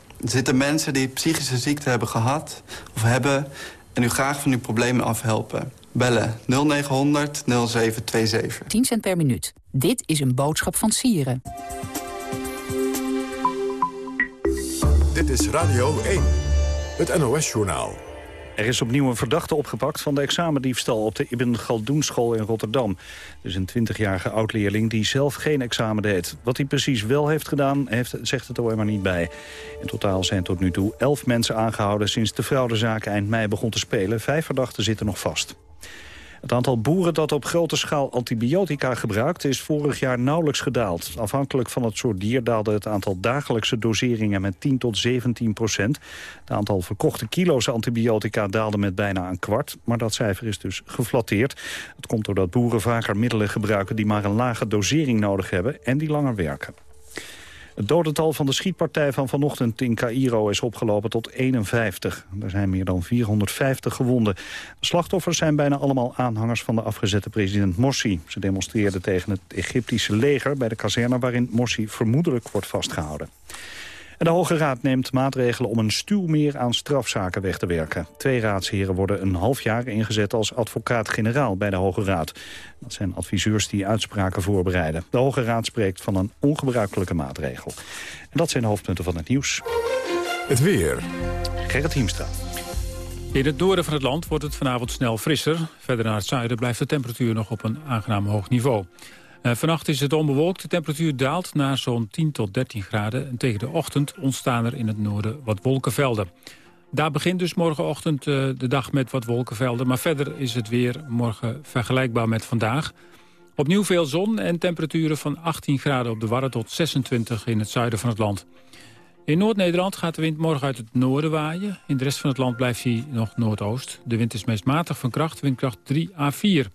Zitten mensen die psychische ziekte hebben gehad of hebben... en u graag van uw problemen afhelpen. Bellen 0900 0727. 10 cent per minuut. Dit is een boodschap van Sieren. Dit is Radio 1, het NOS-journaal. Er is opnieuw een verdachte opgepakt van de examendiefstal op de Ibn Galdoen school in Rotterdam. Dus een 20-jarige oud-leerling die zelf geen examen deed. Wat hij precies wel heeft gedaan, heeft, zegt het OM er niet bij. In totaal zijn tot nu toe 11 mensen aangehouden sinds de fraudezaak eind mei begon te spelen. Vijf verdachten zitten nog vast. Het aantal boeren dat op grote schaal antibiotica gebruikt... is vorig jaar nauwelijks gedaald. Afhankelijk van het soort dier daalde het aantal dagelijkse doseringen... met 10 tot 17 procent. Het aantal verkochte kilo's antibiotica daalde met bijna een kwart. Maar dat cijfer is dus geflatteerd. Het komt doordat boeren vaker middelen gebruiken... die maar een lage dosering nodig hebben en die langer werken. Het dodental van de schietpartij van vanochtend in Cairo is opgelopen tot 51. Er zijn meer dan 450 gewonden. De slachtoffers zijn bijna allemaal aanhangers van de afgezette president Morsi. Ze demonstreerden tegen het Egyptische leger bij de kazerne waarin Morsi vermoedelijk wordt vastgehouden de Hoge Raad neemt maatregelen om een stuw meer aan strafzaken weg te werken. Twee raadsheren worden een half jaar ingezet als advocaat-generaal bij de Hoge Raad. Dat zijn adviseurs die uitspraken voorbereiden. De Hoge Raad spreekt van een ongebruikelijke maatregel. En dat zijn de hoofdpunten van het nieuws. Het weer. Gerrit Hiemstra. In het noorden van het land wordt het vanavond snel frisser. Verder naar het zuiden blijft de temperatuur nog op een aangenaam hoog niveau. Uh, vannacht is het onbewolkt. De temperatuur daalt naar zo'n 10 tot 13 graden. En tegen de ochtend ontstaan er in het noorden wat wolkenvelden. Daar begint dus morgenochtend uh, de dag met wat wolkenvelden. Maar verder is het weer morgen vergelijkbaar met vandaag. Opnieuw veel zon en temperaturen van 18 graden op de Warren tot 26 in het zuiden van het land. In Noord-Nederland gaat de wind morgen uit het noorden waaien. In de rest van het land blijft hij nog noordoost. De wind is meest matig van kracht, windkracht 3 à 4.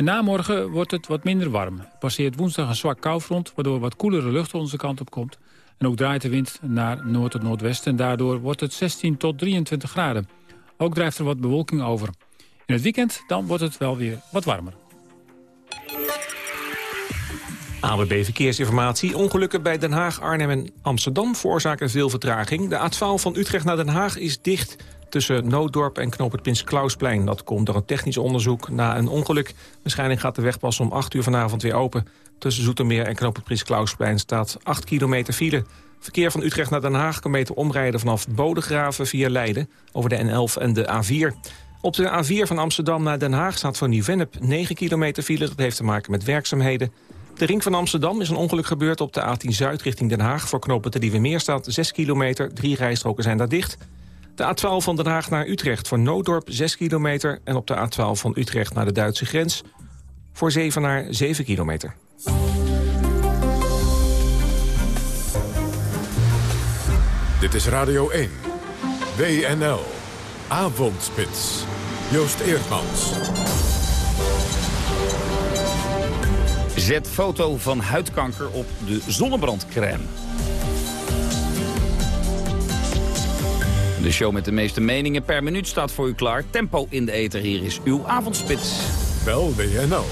En na morgen wordt het wat minder warm. Passeert woensdag een zwak koufront, waardoor wat koelere lucht onze kant op komt. En ook draait de wind naar noord tot noordwest en daardoor wordt het 16 tot 23 graden. Ook drijft er wat bewolking over. In het weekend dan wordt het wel weer wat warmer. AWB Verkeersinformatie. Ongelukken bij Den Haag, Arnhem en Amsterdam veroorzaken veel vertraging. De A12 van Utrecht naar Den Haag is dicht tussen Nooddorp en Knoop Prins Klausplein. Dat komt door een technisch onderzoek na een ongeluk. Waarschijnlijk gaat de weg pas om 8 uur vanavond weer open. Tussen Zoetermeer en Knoop het Prins Klausplein staat 8 kilometer file. Verkeer van Utrecht naar Den Haag kan beter omrijden vanaf Bodegraven via Leiden... over de N11 en de A4. Op de A4 van Amsterdam naar Den Haag staat voor Nieuw-Vennep 9 kilometer file. Dat heeft te maken met werkzaamheden. De ring van Amsterdam is een ongeluk gebeurd op de A10 Zuid richting Den Haag. Voor knopen te Meer staat 6 kilometer, drie rijstroken zijn daar dicht. De A12 van Den Haag naar Utrecht voor Nooddorp 6 kilometer... en op de A12 van Utrecht naar de Duitse grens voor Zevenaar 7 kilometer. Dit is Radio 1. WNL. Avondspits. Joost Eerdmans. Zet foto van huidkanker op de zonnebrandcrème. De show met de meeste meningen per minuut staat voor u klaar. Tempo in de ether, hier is uw avondspits. Bel WNL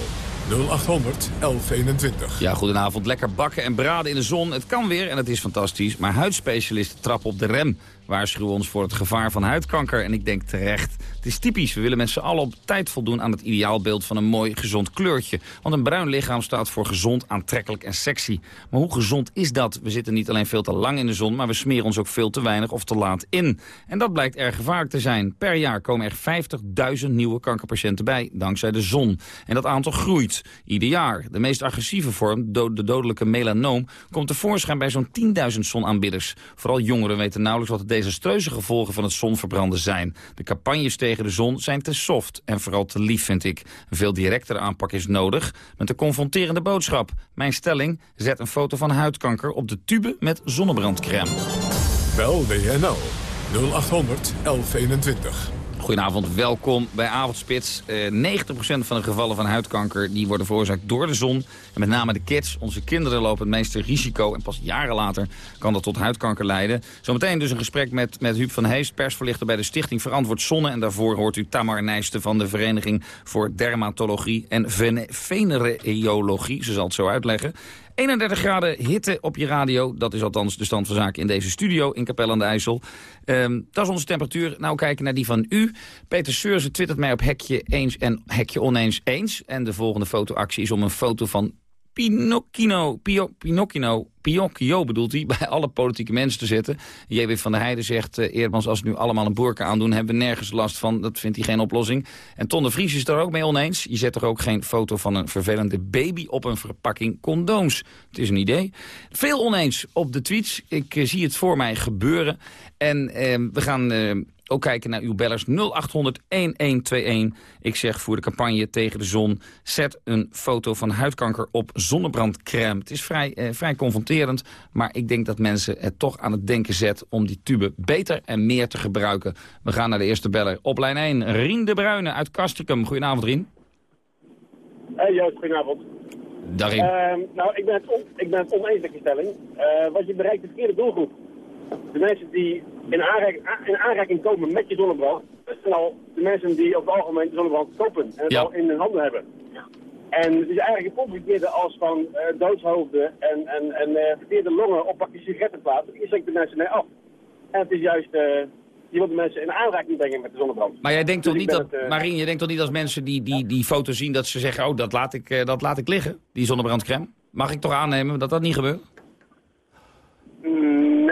0800 1121. Ja, goedenavond. Lekker bakken en braden in de zon. Het kan weer en het is fantastisch. Maar huidspecialisten trappen op de rem waarschuwen ons voor het gevaar van huidkanker. En ik denk terecht, het is typisch. We willen mensen alle op tijd voldoen aan het ideaalbeeld van een mooi gezond kleurtje. Want een bruin lichaam staat voor gezond, aantrekkelijk en sexy. Maar hoe gezond is dat? We zitten niet alleen veel te lang in de zon, maar we smeren ons ook veel te weinig of te laat in. En dat blijkt erg gevaarlijk te zijn. Per jaar komen er 50.000 nieuwe kankerpatiënten bij, dankzij de zon. En dat aantal groeit, ieder jaar. De meest agressieve vorm, de dodelijke melanoom, komt tevoorschijn bij zo'n 10.000 zonaanbidders. Vooral jongeren weten nauwelijks wat het desastreuze gevolgen van het zonverbranden zijn. De campagnes tegen de zon zijn te soft en vooral te lief, vind ik. Een veel directere aanpak is nodig met de confronterende boodschap. Mijn stelling, zet een foto van huidkanker op de tube met zonnebrandcrème. Bel WNL 0800 1121. Goedenavond, welkom bij Avondspits. Uh, eh, 90% van de gevallen van huidkanker die worden veroorzaakt door de zon. En met name de kids, onze kinderen lopen het meeste risico. En pas jaren later kan dat tot huidkanker leiden. Zometeen dus een gesprek met, met Huub van Heest, persverlichter bij de Stichting Verantwoord Zonne. En daarvoor hoort u Tamar Nijsten van de Vereniging voor Dermatologie en Venereologie. Ze zal het zo uitleggen. 31 graden hitte op je radio. Dat is althans de stand van zaken in deze studio in Capelle aan de IJssel. Ehm, dat is onze temperatuur. Nou kijken naar die van u. Peter Seurzen twittert mij op hekje eens en hekje oneens eens. En de volgende fotoactie is om een foto van Pinocchio, Pinocchio, Pinocchio bedoelt hij, bij alle politieke mensen te zetten. J.W. van der Heijden zegt, uh, Eerdmans, als we nu allemaal een boerka aandoen, hebben we nergens last van. Dat vindt hij geen oplossing. En Ton de Vries is er ook mee oneens. Je zet toch ook geen foto van een vervelende baby op een verpakking condooms. Het is een idee. Veel oneens op de tweets. Ik uh, zie het voor mij gebeuren. En uh, we gaan ook kijken naar uw bellers 0800-1121. Ik zeg voor de campagne tegen de zon... zet een foto van huidkanker op zonnebrandcrème. Het is vrij, eh, vrij confronterend, maar ik denk dat mensen het toch aan het denken zet... om die tube beter en meer te gebruiken. We gaan naar de eerste beller. Op lijn 1, Rien de Bruyne uit Castricum. Goedenavond, Rien. Hey Joost, goedenavond. Dag uh, nou, ik ben, het on, ik ben het oneens met je stelling. Uh, want je bereikt de verkeerde doelgroep. De mensen die in aanraking, in aanraking komen met je zonnebrand, dat zijn al de mensen die op het algemeen de zonnebrand kopen en het Ja. al in hun handen hebben. En het is eigenlijk omgekeerde als van eh, doodshoofden en, en, en eh, verkeerde longen op pakje sigarettenplaten. Hier schrikt de mensen mee af. En het is juist, eh, je wilt de mensen in aanraking brengen met de zonnebrand. Maar jij denkt Dus toch ik niet dat, het, Marien, je denkt toch niet als mensen die die, die foto zien... dat ze zeggen, oh, dat laat, ik, dat laat ik liggen, die zonnebrandcrème? Mag ik toch aannemen dat dat niet gebeurt?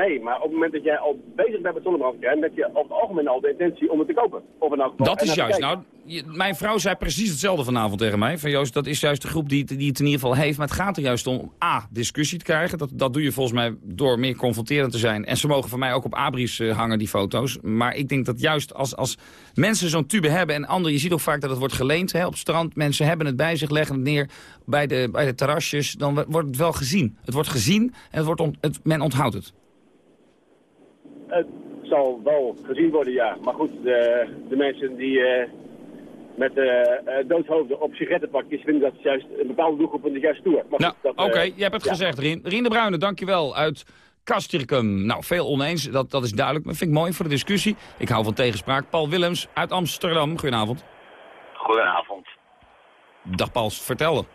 Nee, maar op het moment dat jij al bezig bent met zonnebrandcrème, heb je over het algemeen al de intentie om het te kopen. Of in elk geval- Dat is juist. Nou, je- mijn vrouw zei precies hetzelfde vanavond tegen mij. Van Joost, dat is juist de groep die, het- die het in ieder geval heeft. Maar het gaat er juist om A, discussie te krijgen. Dat, dat doe je volgens mij door meer confronterend te zijn. En ze mogen van mij ook op abris eh, hangen, die foto's. Maar ik denk dat juist als, als mensen zo'n tube hebben en anderen... je ziet ook vaak dat het wordt geleend hè, op het strand. Mensen hebben het bij zich, leggen het neer bij de, bij de terrasjes. Dan wo- wordt het wel gezien. Het wordt gezien en het wordt ont- het, men onthoudt het. Het zal wel gezien worden, ja. Maar goed, de, de mensen die eh, met eh eh, doodhoofden op sigarettenpakjes vinden dat juist een bepaalde doelgroep en dat is juist stoer. Maar Nou, goed, dat, oké, je hebt het ja. gezegd, Rien. Rien de Bruyne, dankjewel, uit Castricum. Nou, veel oneens, dat, dat is duidelijk. Maar vind ik mooi voor de discussie. Ik hou van tegenspraak. Paul Willems uit Amsterdam, goedenavond. Goedenavond. Dag Paul, vertel.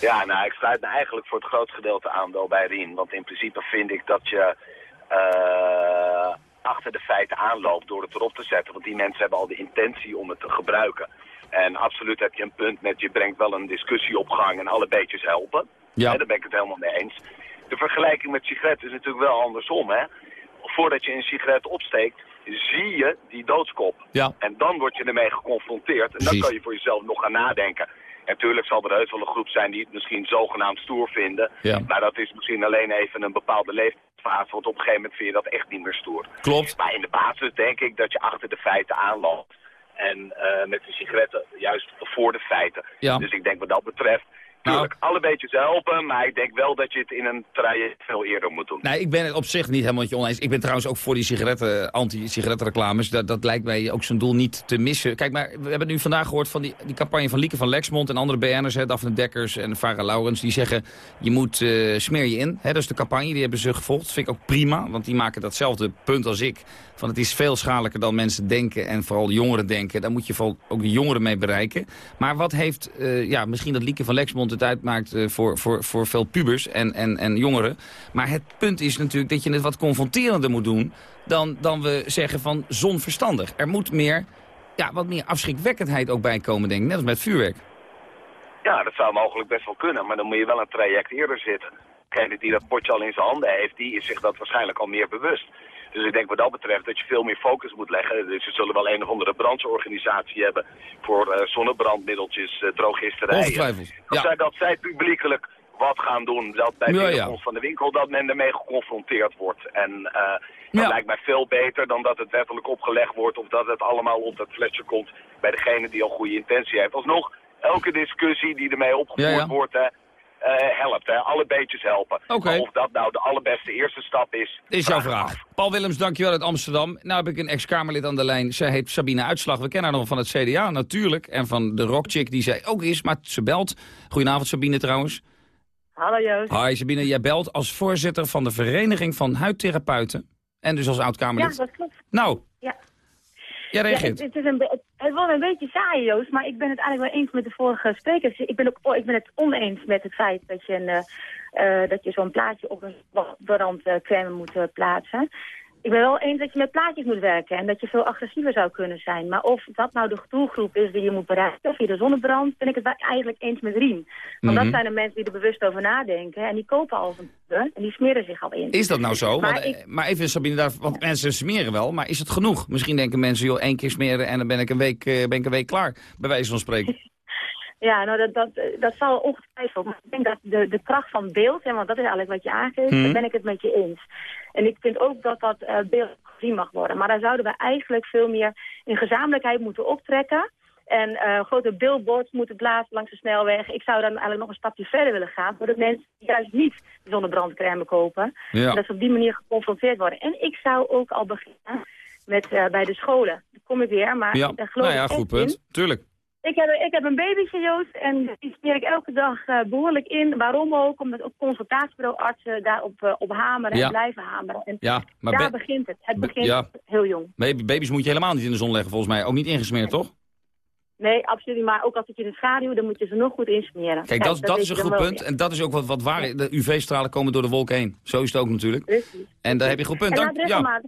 Ja, nou, ik sluit me eigenlijk voor het grootste gedeelte aan wel bij Rien. Want in principe vind ik dat je eh, achter de feiten aanloopt door het erop te zetten. Want die mensen hebben al de intentie om het te gebruiken. En absoluut heb je een punt met je brengt wel een discussie op gang en alle beetjes helpen. Ja. Daar ben ik het helemaal mee eens. De vergelijking met sigaretten is natuurlijk wel andersom. Hè? Voordat je een sigaret opsteekt, zie je die doodskop. Ja. En dan word je ermee geconfronteerd. En dan kan je voor jezelf nog gaan nadenken. En natuurlijk zal er heus wel een groep zijn die het misschien zogenaamd stoer vinden. Ja. Maar dat is misschien alleen even een bepaalde leeftijdsfase. Want op een gegeven moment vind je dat echt niet meer stoer. Klopt. Maar in de basis denk ik dat je achter de feiten aanloopt. En eh, met de sigaretten juist voor de feiten. Ja. Dus ik denk wat dat betreft... Tuurlijk, alle beetjes helpen, maar ik denk wel dat je het in een traject veel eerder moet doen. Nee, ik ben het op zich niet helemaal met je oneens. Ik ben trouwens ook voor die sigaretten, anti-sigarettenreclames. Dat, dat lijkt mij ook zijn doel niet te missen. Kijk, maar we hebben nu vandaag gehoord van die, die campagne van Lieke van Lexmond... en andere BN'ers, Daphne Dekkers en Farah Laurens... die zeggen, je moet eh, smeer je in. Hè, dat is de campagne, die hebben ze gevolgd. Dat vind ik ook prima, want die maken datzelfde punt als ik. Van het is veel schadelijker dan mensen denken en vooral de jongeren denken. Daar moet je vooral ook de jongeren mee bereiken. Maar wat heeft, eh, ja, misschien dat Lieke van Lexmond het uitmaakt eh, voor, voor, voor veel pubers en, en, en jongeren. Maar het punt is natuurlijk dat je het wat confronterender moet doen dan, dan we zeggen van zonverstandig. Er moet meer, ja, wat meer afschrikwekkendheid ook bij komen, denk ik. Net als met vuurwerk. Ja, dat zou mogelijk best wel kunnen, maar dan moet je wel een traject eerder zitten. Degene die dat potje al in zijn handen heeft, die is zich dat waarschijnlijk al meer bewust. Dus ik denk wat dat betreft dat je veel meer focus moet leggen. Dus ze zullen wel een of andere brandsorganisatie hebben voor eh, zonnebrandmiddeltjes, uh, drooggisterijen. Ongetwijfeld, Dat, zij, dat zij publiekelijk wat gaan doen, dat bij de Ja, van de winkel, dat men ermee geconfronteerd wordt. En eh, dat Ja. lijkt mij veel beter dan dat het wettelijk opgelegd wordt of dat het allemaal op dat flesje komt bij degene die al goede intentie heeft. Alsnog, elke discussie die ermee opgevoerd wordt, hè, eh, helpt. Hè. Alle beetjes helpen. Of dat nou de allerbeste eerste stap is, Is jouw vraag. Paul Willems, dankjewel uit Amsterdam. Nou heb ik een ex-Kamerlid aan de lijn. Zij heet Sabine Uitslag. We kennen haar nog van het CDA natuurlijk. En van de rockchick die zij ook is, maar ze belt. Goedenavond Sabine trouwens. Hallo Joost. Hi Sabine, jij belt als voorzitter van de Vereniging van Huidtherapeuten. En dus als Ja, oud-Kamerlid. dat klopt. Nou, Ja. Reageert. het, het, is een, het, wordt een beetje saai, Joost, maar ik ben het eigenlijk wel eens met de vorige sprekers. Ik ben, ook, oh, ik ben het oneens met het feit dat je, een, eh, eh, dat je zo'n plaatje op een brand uh, crème moet eh, plaatsen. Ik ben wel eens dat je met plaatjes moet werken en dat je veel agressiever zou kunnen zijn. Maar of dat nou de doelgroep is die je moet bereiken via de zonnebrand, ben ik het eigenlijk eens met Riem. Want Mhm. dat zijn de mensen die er bewust over nadenken en die kopen al een en die smeren zich al in. Is dat nou zo? Maar Want, ik- eh, maar even Sabine, daar, want mensen smeren wel, maar is het genoeg? Misschien denken mensen, joh, één keer smeren en dan ben ik een week, eh, ben ik een week klaar, bij wijze van spreken. Ja, nou dat, dat, dat zal ongetwijfeld. Maar ik denk dat de, de kracht van beeld, hè, want dat is eigenlijk wat je aangeeft, Mhm. daar ben ik het met je eens. En ik vind ook dat dat eh, beeld gezien mag worden. Maar daar zouden we eigenlijk veel meer in gezamenlijkheid moeten optrekken. En eh, grote billboards moeten plaatsen langs de snelweg. Ik zou dan eigenlijk nog een stapje verder willen gaan. Zodat mensen juist niet zonnebrandcrème kopen. Ja. En dat ze op die manier geconfronteerd worden. En ik zou ook al beginnen met eh, bij de scholen. Daar kom ik weer, maar ja, daar geloof nou ja, ik goed punt. in. Tuurlijk. Ik heb, ik heb een babytje, Joost, en die smeer ik elke dag eh, behoorlijk in. Waarom ook? Omdat ook consultatiebureauartsen daarop eh, op hameren Ja. en blijven hameren. En Ja, maar daar be- begint het. Het be- begint ja. heel jong. Baby- Baby's moet je helemaal niet in de zon leggen, volgens mij. Ook niet ingesmeerd, toch? Nee, absoluut niet. Maar ook als het in de schaduw, dan moet je ze nog goed insmeren. Kijk, dat, dat is een goed punt. En dat is ook wat, wat waar. De UV-stralen komen door de wolk heen. Zo is het ook natuurlijk. En daar heb je een goed punt. En Dank, ja.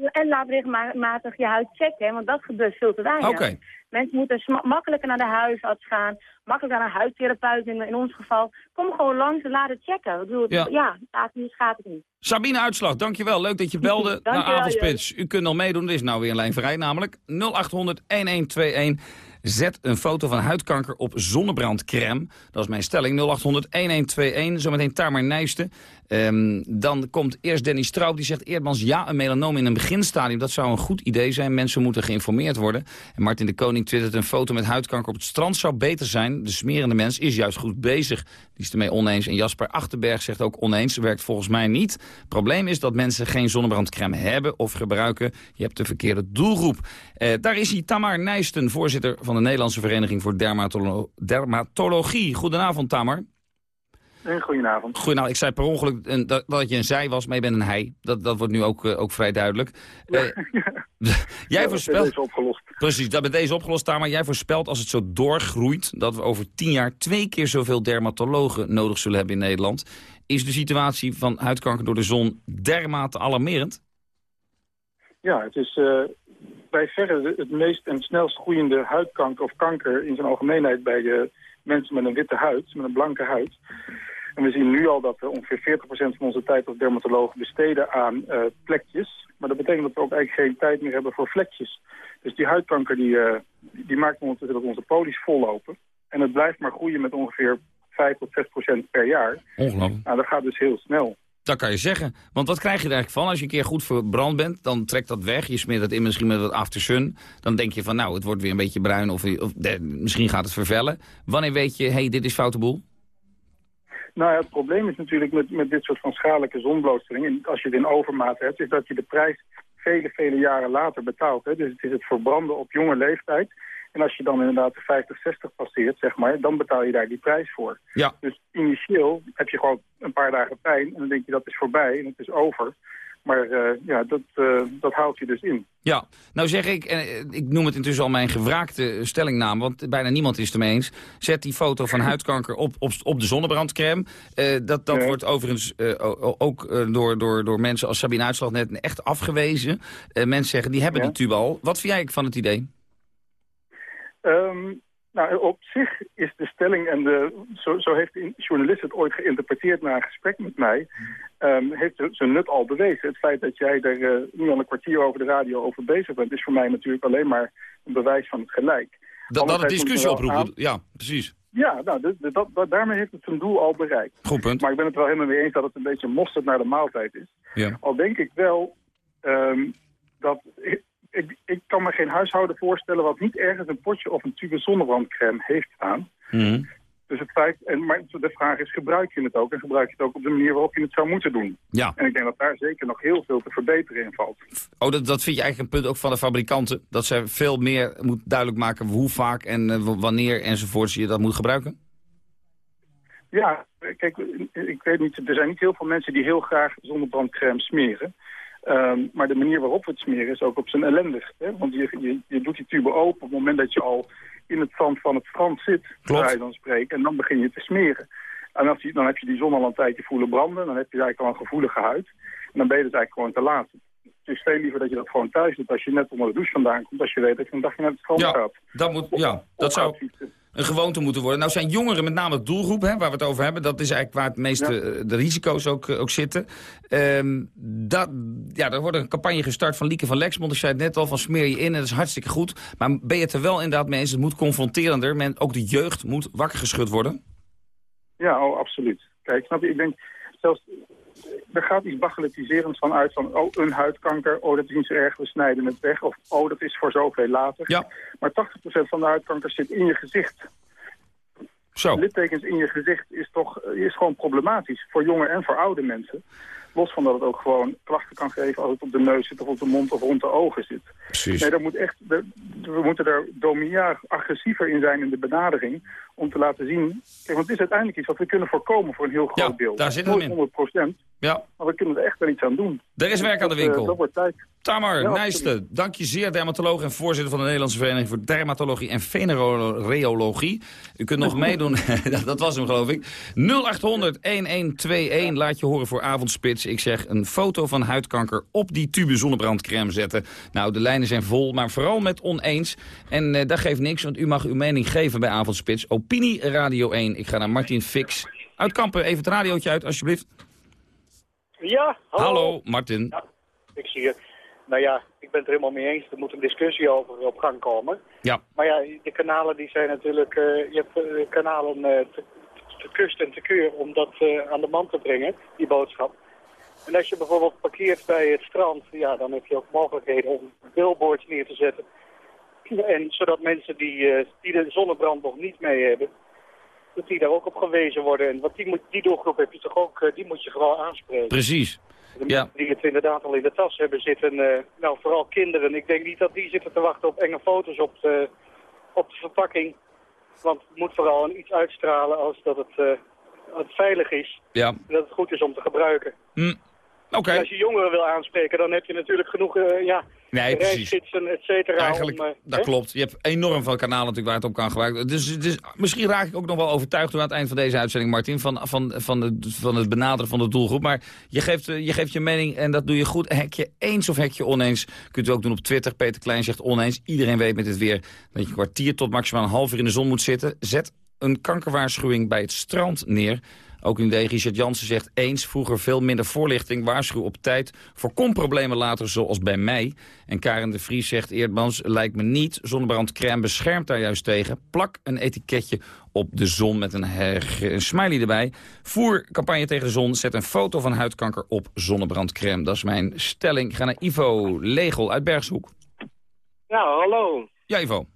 En laat regelmatig je huid checken, want dat gebeurt veel te weinig. Oké. Mensen moeten makkelijker naar de huisarts gaan, makkelijker naar een huidtherapeut in, in ons geval. Kom gewoon langs en laat het checken. Ik bedoel, Ja. ja, laat niet gaat het niet. Sabine Uitslag, dankjewel. Leuk dat je belde naar Avondspits. U kunt al meedoen, er is nou weer een lijn vrij, namelijk 0800 1121. Zet een foto van huidkanker op zonnebrandcrème. Dat is mijn stelling. 0800 1121. Zometeen Tamar Nijsten. Ehm, dan komt eerst Danny Straub. Die zegt Eerdmans ja, een melanoom in een beginstadium. Dat zou een goed idee zijn. Mensen moeten geïnformeerd worden. En Martin de Koning twittert een foto met huidkanker op het strand zou beter zijn. De smerende mens is juist goed bezig. Die is ermee oneens. En Jasper Achterberg zegt ook oneens. Werkt volgens mij niet. Probleem is dat mensen geen zonnebrandcrème hebben of gebruiken. Je hebt de verkeerde doelgroep. Eh, daar is hij, Tamar Nijsten, voorzitter van de Nederlandse Vereniging voor Dermatolo- Dermatologie. Goedenavond, Tamar. Goedenavond. Goedenavond. Ik zei per ongeluk een- dat, dat je een zij was, maar je bent een hij. Dat, dat wordt nu ook, eh, ook vrij duidelijk. Eh, jij voorspelt... is opgelost. Precies, dat met deze opgelost, Tamar. Jij voorspelt als het zo doorgroeit... dat we over tien jaar twee keer zoveel dermatologen nodig zullen hebben in Nederland. Is de situatie van huidkanker door de zon dermate alarmerend? Ja, het is eh, bij verre het meest en snelst groeiende huidkanker of kanker in zijn algemeenheid bij de mensen met een witte huid, met een blanke huid. En we zien nu al dat we ongeveer 40% van onze tijd als dermatoloog besteden aan eh, plekjes. Maar dat betekent dat we ook eigenlijk geen tijd meer hebben voor vlekjes. Dus die huidkanker die, eh, die maakt ondertussen dat onze polies vollopen. En het blijft maar groeien met ongeveer 5 tot 6% per jaar. Ongelooflijk. Nou, dat gaat dus heel snel. Dat kan je zeggen. Want wat krijg je er eigenlijk van? Als je een keer goed verbrand bent, dan trekt dat weg. Je smeert dat in misschien met wat aftersun. Dan denk je van, nou, het wordt weer een beetje bruin of, of eh, misschien gaat het vervellen. Wanneer weet je, hé, hey, dit is foute boel? Nou ja, het probleem is natuurlijk met, met dit soort van schadelijke zonblootstelling... en als je het in overmaat hebt, is dat je de prijs vele, vele jaren later betaalt. Hè? Dus het is het verbranden op jonge leeftijd. En als je dan inderdaad de 50, 60 passeert, zeg maar, dan betaal je daar die prijs voor. Ja. Dus initieel heb je gewoon een paar dagen pijn en dan denk je dat is voorbij en het is over. Maar eh, ja, dat, eh, dat haalt je dus in. Ja, nou zeg ik, en ik noem het intussen al mijn gewraakte stellingnaam, want bijna niemand is het ermee eens. Zet die foto van huidkanker op, op, op de zonnebrandcrème. Eh, dat dat wordt overigens eh, ook eh, door, door, door mensen als Sabine Uitslag net echt afgewezen. Eh, mensen zeggen, die hebben die tube al. Wat vind jij van het idee? Ehm, nou, op zich is de stelling, en de, zo, zo heeft de journalist het ooit geïnterpreteerd na een gesprek met mij, ehm, heeft ze- zijn nut al bewezen. Het feit dat jij er eh, nu al een kwartier over de radio over bezig bent, is voor mij natuurlijk alleen maar een bewijs van het gelijk. Dat, dat het discussie oproept. Ja, precies. Ja, nou, dat- daarmee heeft het zijn doel al bereikt. Goed punt. Maar ik ben het wel helemaal mee eens dat het een beetje mosterd naar de maaltijd is. Ja. Al denk ik wel ehm, dat... Ik, ik, kan me geen huishouden voorstellen wat niet ergens een potje of een tube zonnebrandcrème heeft staan. Mhm. Dus het feit, en, maar de vraag is, gebruik je het ook? En gebruik je het ook op de manier waarop je het zou moeten doen? Ja. En ik denk dat daar zeker nog heel veel te verbeteren in valt. Oh, dat, dat vind je eigenlijk een punt ook van de fabrikanten? Dat zij veel meer moet duidelijk maken hoe vaak en eh, wanneer enzovoorts je dat moet gebruiken? Ja, kijk, ik weet niet, er zijn niet heel veel mensen die heel graag zonnebrandcrème smeren. Ehm, maar de manier waarop we het smeren is ook op zijn ellendig. Hè? Want je, je, je doet die tube open op het moment dat je al in het zand van het strand zit, Klopt. bij dan spreken, en dan begin je te smeren. En als die, dan heb je die zon al een tijdje voelen branden, dan heb je eigenlijk al een gevoelige huid. En dan ben je dus eigenlijk gewoon te laat. Het is veel liever dat je dat gewoon thuis doet als je net onder de douche vandaan komt, als je weet dat je een dagje naar het strand Ja, gaat. dat, moet, ja, dat zou een gewoonte moeten worden. Nou zijn jongeren met name de doelgroep hè, waar we het over hebben. Dat is eigenlijk waar het meeste eh, de risico's ook, eh, ook zitten. Ehm, dat, ja, er wordt een campagne gestart van Lieke van Lexmond. Ik zei het net al, van smeer je in en dat is hartstikke goed. Maar ben je het er wel inderdaad mee eens? Het moet confronterender. Men, ook de jeugd moet wakker geschud worden. Ja, oh, absoluut. Kijk, snap je, ik denk, zelfs, er gaat iets bagatelliserends van uit van, oh, een huidkanker, oh, dat is niet zo erg, we snijden het weg. Of, oh, dat is voor zoveel later. Ja. Maar 80% van de huidkanker zit in je gezicht. Zo. Littekens in je gezicht is toch is gewoon problematisch voor jonge en voor oude mensen. Los van dat het ook gewoon klachten kan geven als het op de neus zit of op de mond of rond de ogen zit. Precies. Nee, dat moet echt, we moeten er domiaar agressiever in zijn in de benadering om te laten zien. Kijk, want het is uiteindelijk iets wat we kunnen voorkomen voor een heel groot deel. daar zit het in. 100 procent, Ja. maar we kunnen er echt wel iets aan doen. Er is werk aan de eh, winkel. dat wordt tijd. Tamar Ja, Nijste, dank je zeer, dermatoloog en voorzitter van de Nederlandse Vereniging voor Dermatologie en Venereologie. U kunt nog meedoen, dat, dat was hem geloof ik. 0800-1121, laat je horen voor avondspits. Ik zeg een foto van huidkanker op die tube zonnebrandcrème zetten. Nou, de lijnen zijn vol, maar vooral met oneens. En eh, dat geeft niks, want u mag uw mening geven bij avondspits. Opinie Radio 1. Ik ga naar Martin Fix. Uit Kampen, even het radiootje uit alsjeblieft. Ja, hallo. Hallo, Martin. Ik zie je. Nou ja, ik ben het er helemaal mee eens. Er moet een discussie over op gang komen. Ja. Maar ja, de kanalen die zijn natuurlijk... eh, je hebt eh, kanalen eh, te, te kust en te keur om dat aan de man te brengen, die boodschap. En als je bijvoorbeeld parkeert bij het strand, ja, dan heb je ook mogelijkheden om billboards neer te zetten. En zodat mensen die, eh, die de zonnebrand nog niet mee hebben, dat die daar ook op gewezen worden. En want die, moet, die doelgroep heb je toch ook, eh, die moet je gewoon aanspreken. Precies. De Ja. die het inderdaad al in de tas hebben zitten, eh, nou vooral kinderen. Ik denk niet dat die zitten te wachten op enge foto's op de, op de verpakking. Want het moet vooral iets uitstralen als dat het, het veilig is. Ja. En dat het goed is om te gebruiken. Hm. Oké. Als je jongeren wil aanspreken, dan heb je natuurlijk genoeg eh, ja, Nee, reisgidsen, et cetera. Eigenlijk, om, eh, dat hè? klopt. Je hebt enorm veel kanalen natuurlijk waar het op kan gebruiken. Dus, dus misschien raak ik ook nog wel overtuigd door aan het eind van deze uitzending, Martin, van, van, van, het, van het benaderen van de doelgroep. Maar je geeft, eh, je geeft je mening en dat doe je goed. Hek je eens of hek je oneens. Kunt u ook doen op Twitter. Peter Klein zegt oneens. Iedereen weet met dit weer dat je een kwartier tot maximaal een half uur in de zon moet zitten. Zet een kankerwaarschuwing bij het strand neer. Ook in de Richard Jansen zegt eens, vroeger veel minder voorlichting, waarschuw op tijd, voorkom problemen later zoals bij mij. En Karen de Vries zegt, Eerdmans, lijkt me niet, zonnebrandcrème beschermt daar juist tegen. Plak een etiketje op de zon met een, her- een smiley erbij. Voer campagne tegen de zon, zet een foto van huidkanker op zonnebrandcrème. Dat is mijn stelling. Ga naar Ivo Legel uit Bergshoek. Ja, hallo. Ja, Ivo.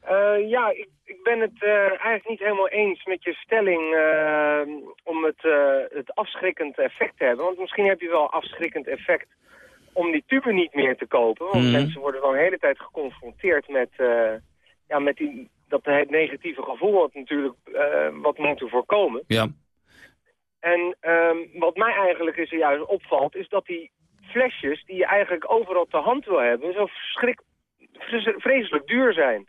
Eh, ja, ik, ik ben het eh, eigenlijk niet helemaal eens met je stelling eh, om het, eh, het afschrikkend effect te hebben. Want misschien heb je wel afschrikkend effect om die tube niet meer te kopen. Want Mhm. mensen worden wel de hele tijd geconfronteerd met, ja, met die, dat het negatieve gevoel wat natuurlijk wat moeten voorkomen. Ja. En ehm, wat mij eigenlijk is er juist opvalt, is dat die flesjes die je eigenlijk overal te hand wil hebben, zo verschrik, vres- vreselijk duur zijn.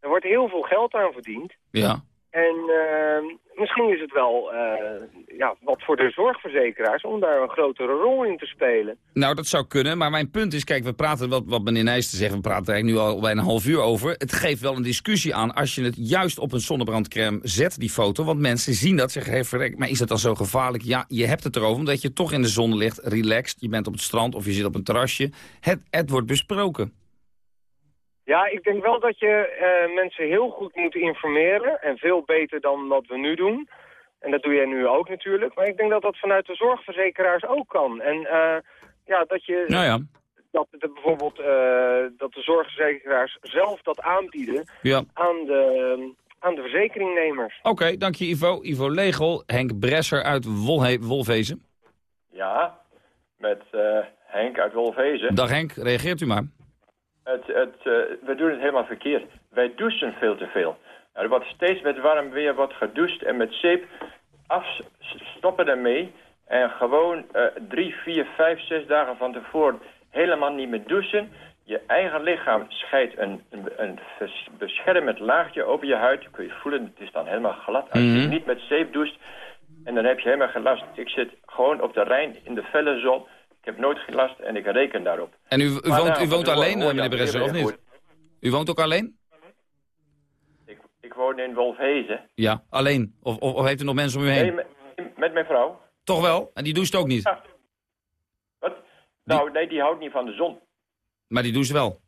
Er wordt heel veel geld aan verdiend. Ja. En ehm, misschien is het wel eh, ja, wat voor de zorgverzekeraars om daar een grotere rol in te spelen. Nou, dat zou kunnen, maar mijn punt is, kijk, we praten, wat, wat meneer Nijsten zegt, we praten er eigenlijk nu al bijna een half uur over. Het geeft wel een discussie aan als je het juist op een zonnebrandcrème zet, die foto. Want mensen zien dat, zeggen, hey, verrek, maar is dat dan zo gevaarlijk? Ja, je hebt het erover, omdat je toch in de zon ligt, relaxed. Je bent op het strand of je zit op een terrasje. Het, het wordt besproken. Ja, ik denk wel dat je eh, mensen heel goed moet informeren. En veel beter dan wat we nu doen. En dat doe jij nu ook natuurlijk. Maar ik denk dat dat vanuit de zorgverzekeraars ook kan. En eh, ja, dat je... Nou ja. Dat de, bijvoorbeeld eh, dat de zorgverzekeraars zelf dat aanbieden Ja. aan de, aan de verzekeringnemers. Oké, dank je Ivo. Ivo Legel, Henk Bresser uit Wolhe Wolvezen. Ja, met eh, Henk uit Wolfhezen. Dag Henk, reageert u maar. Het, het, eh, we doen het helemaal verkeerd. Wij douchen veel te veel. Er wordt steeds met warm weer wordt gedoucht en met zeep afstoppen daarmee. En gewoon eh, drie, vier, vijf, zes dagen van tevoren helemaal niet meer douchen. Je eigen lichaam scheidt een, een, een beschermend laagje over je huid. Kun je voelen, het is dan helemaal glad. Als je Mhm. niet met zeep doucht, en dan heb je helemaal geen last. Ik zit gewoon op de Rijn in de felle zon. Ik heb nooit geen last en ik reken daarop. En u, u woont, nou, u woont alleen, eh, meneer Bresser, of niet? U woont ook alleen? Ik woon in Wolfhezen. Ja, alleen. Of, of, of heeft u nog mensen om u heen? Nee, met, met mijn vrouw. Toch wel? En die doucht ook niet? Nou, nee, die houdt niet van de zon. Maar die doucht wel?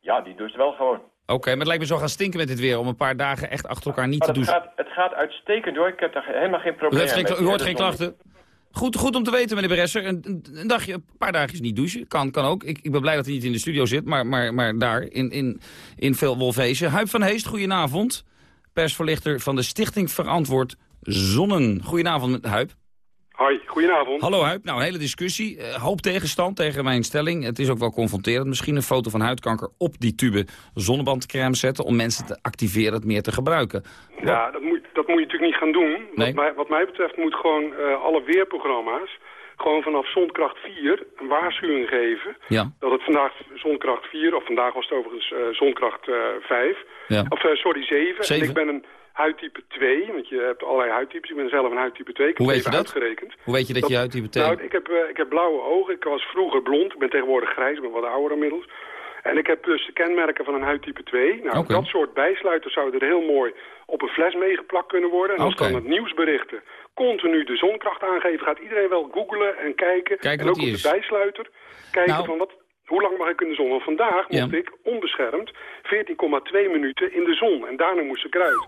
Ja, die doucht wel gewoon. Oké, maar het lijkt me zo gaan stinken met dit weer... om een paar dagen echt achter elkaar niet Maar te het douchen. gaat, het gaat uitstekend hoor. Ik heb er helemaal geen probleem mee. u hoort geen klachten? Goed, goed om te weten, meneer Bresser. Een, een, dagje, een paar dagjes niet douchen. Kan, kan ook. Ik, ik ben blij dat hij niet in de studio zit, maar, maar, maar daar, in, in, in veel Wolfhezen. Huip van Heest, goedenavond. Persverlichter van de Stichting Verantwoord Zonnen. Goedenavond, Huip. Hoi, goedenavond. Hallo Huip. Nou, hele discussie. Eh, hoop tegenstand tegen mijn stelling. Het is ook wel confronterend. Misschien een foto van huidkanker op die tube zonnebandcrème zetten... om mensen te activeren het meer te gebruiken. Ja, dat moet, dat moet je natuurlijk niet gaan doen. Nee. Wat, mij, wat mij betreft moet gewoon eh, alle weerprogramma's... gewoon vanaf zonkracht 4 een waarschuwing geven... Ja. dat het vandaag zonkracht 4, of vandaag was het overigens eh, zonkracht eh 5... Ja. Of sorry, 7. Zeven. En ik ben een huidtype 2, want je hebt allerlei huidtypes. Ik ben zelf een huidtype 2. Ik heb Hoe weet je dat? uitgerekend. Hoe weet je dat, je huidtype T... Nou, ik heb, eh, ik heb blauwe ogen. Ik was vroeger blond. Ik ben tegenwoordig grijs. Ik ben wat ouder inmiddels. En ik heb dus de kenmerken van een huidtype 2. Nou, dat soort bijsluiters zouden er heel mooi op een fles meegeplakt kunnen worden. En als Oké. dan het nieuwsberichten continu de zonkracht aangeven... gaat iedereen wel googlen en kijken. Kijken en ook op de bijsluiter kijken Nou. van wat... Hoe lang mag ik in de zon? Want vandaag Ja. mocht ik onbeschermd 14,2 minuten in de zon. En daarna moest ik eruit.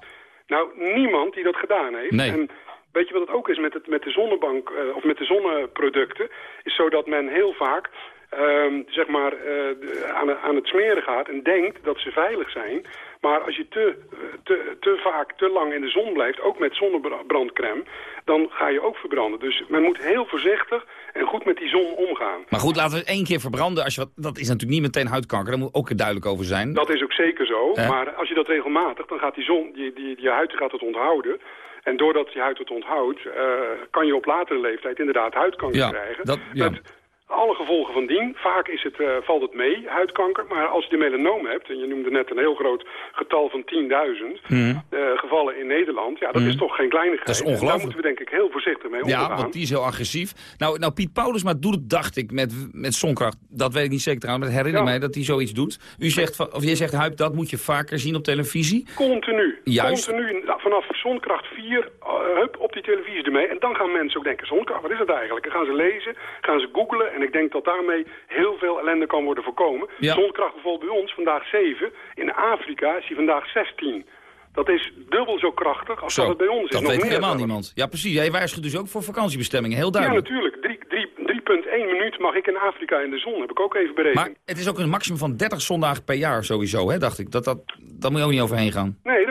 Nou, niemand die dat gedaan heeft. Nee. En weet je wat het ook is met, het, met de zonnebank, eh, of met de zonneproducten? Is zo dat men heel vaak ehm, zeg maar, eh, aan, aan het smeren gaat en denkt dat ze veilig zijn. Maar als je te, eh, te, te vaak, te lang in de zon blijft, ook met zonnebrandcrème, dan ga je ook verbranden. Dus men moet heel voorzichtig en goed met die zon omgaan. Maar goed, laten we het één keer verbranden. Als je wat, dat is natuurlijk niet meteen huidkanker. Daar moet ook duidelijk over zijn. Dat is ook zeker zo. Maar als je dat regelmatig, dan gaat die zon, die, die, je huid gaat het onthouden. En doordat je huid het onthoudt, eh, kan je op latere leeftijd inderdaad huidkanker Ja, krijgen. dat- ja. Met alle gevolgen van dien. Vaak is het, eh, valt het mee, huidkanker. Maar als je de melanoom hebt, en je noemde net een heel groot getal van 10.000 Mhm. eh, gevallen in Nederland. Ja, dat is toch geen kleinigheid. Dat is En daar ongelooflijk. moeten we denk ik heel voorzichtig mee Ja, omgaan. want die is heel agressief. Nou, nou Piet Paulusma doet het, dacht ik, met, met zonkracht. Dat weet ik niet zeker trouwens, maar herinner Ja. mij dat hij zoiets doet. U zegt, of jij zegt, Huip, dat moet je vaker zien op televisie. Continu. Juist. Continu. Nou, Vanaf zonkracht 4, eh, hup, op die televisie ermee. En dan gaan mensen ook denken, zonkracht, wat is dat eigenlijk? Dan gaan ze lezen, gaan ze googlen. En ik denk dat daarmee heel veel ellende kan worden voorkomen. Ja. Zonkracht bijvoorbeeld bij ons, vandaag 7. In Afrika is hij vandaag 16. Dat is dubbel zo krachtig als Zo, dat het bij ons is. dat Nog weet meer helemaal niemand. Ja, precies. Jij waarschuwt dus ook voor vakantiebestemmingen, heel Ja, duidelijk. natuurlijk. Drie- drie- 3,1 minuut mag ik in Afrika in de zon. Heb ik ook even berekend. maar het is ook een maximum van 30 zondagen per jaar sowieso, hè, dacht ik. Dat, dat, daar moet je ook niet overheen gaan. Nee,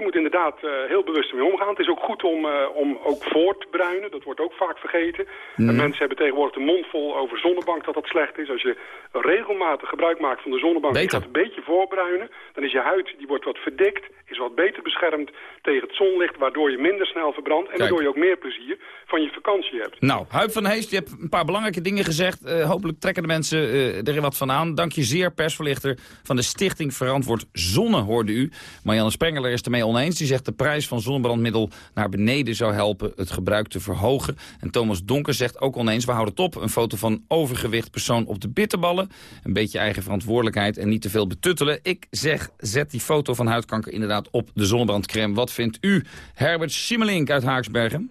je. Je moet inderdaad eh, heel bewust mee omgaan. Het is ook goed om, eh, om ook voor te bruinen. Dat wordt ook vaak vergeten. Mm. En mensen hebben tegenwoordig de mond vol over zonnebank dat dat slecht is. Als je regelmatig gebruik maakt van de zonnebank, je Beter. gaat een beetje voorbruinen. Dan is je huid die wordt wat verdikt, is wat beter beschermd tegen het zonlicht, waardoor je minder snel verbrandt. En Kijk. waardoor je ook meer plezier van je vakantie hebt. Nou, Huip van Heest, je hebt een paar belangrijke dingen gezegd. Eh, hopelijk trekken de mensen er wat van aan. Dank je zeer, persverlichter van de Stichting Verantwoord Zonne, hoorde u. Marianne Sprengeler is ermee oneens. Die zegt de prijs van zonnebrandmiddel naar beneden zou helpen het gebruik te verhogen. En Thomas Donker zegt ook oneens, we houden het op. Een foto van overgewicht persoon op de bitterballen. Een beetje eigen verantwoordelijkheid en niet te veel betuttelen. Ik zeg, zet die foto van huidkanker inderdaad op de zonnebrandcrème. Wat vindt u? Herbert Simmelink uit Haaksbergen.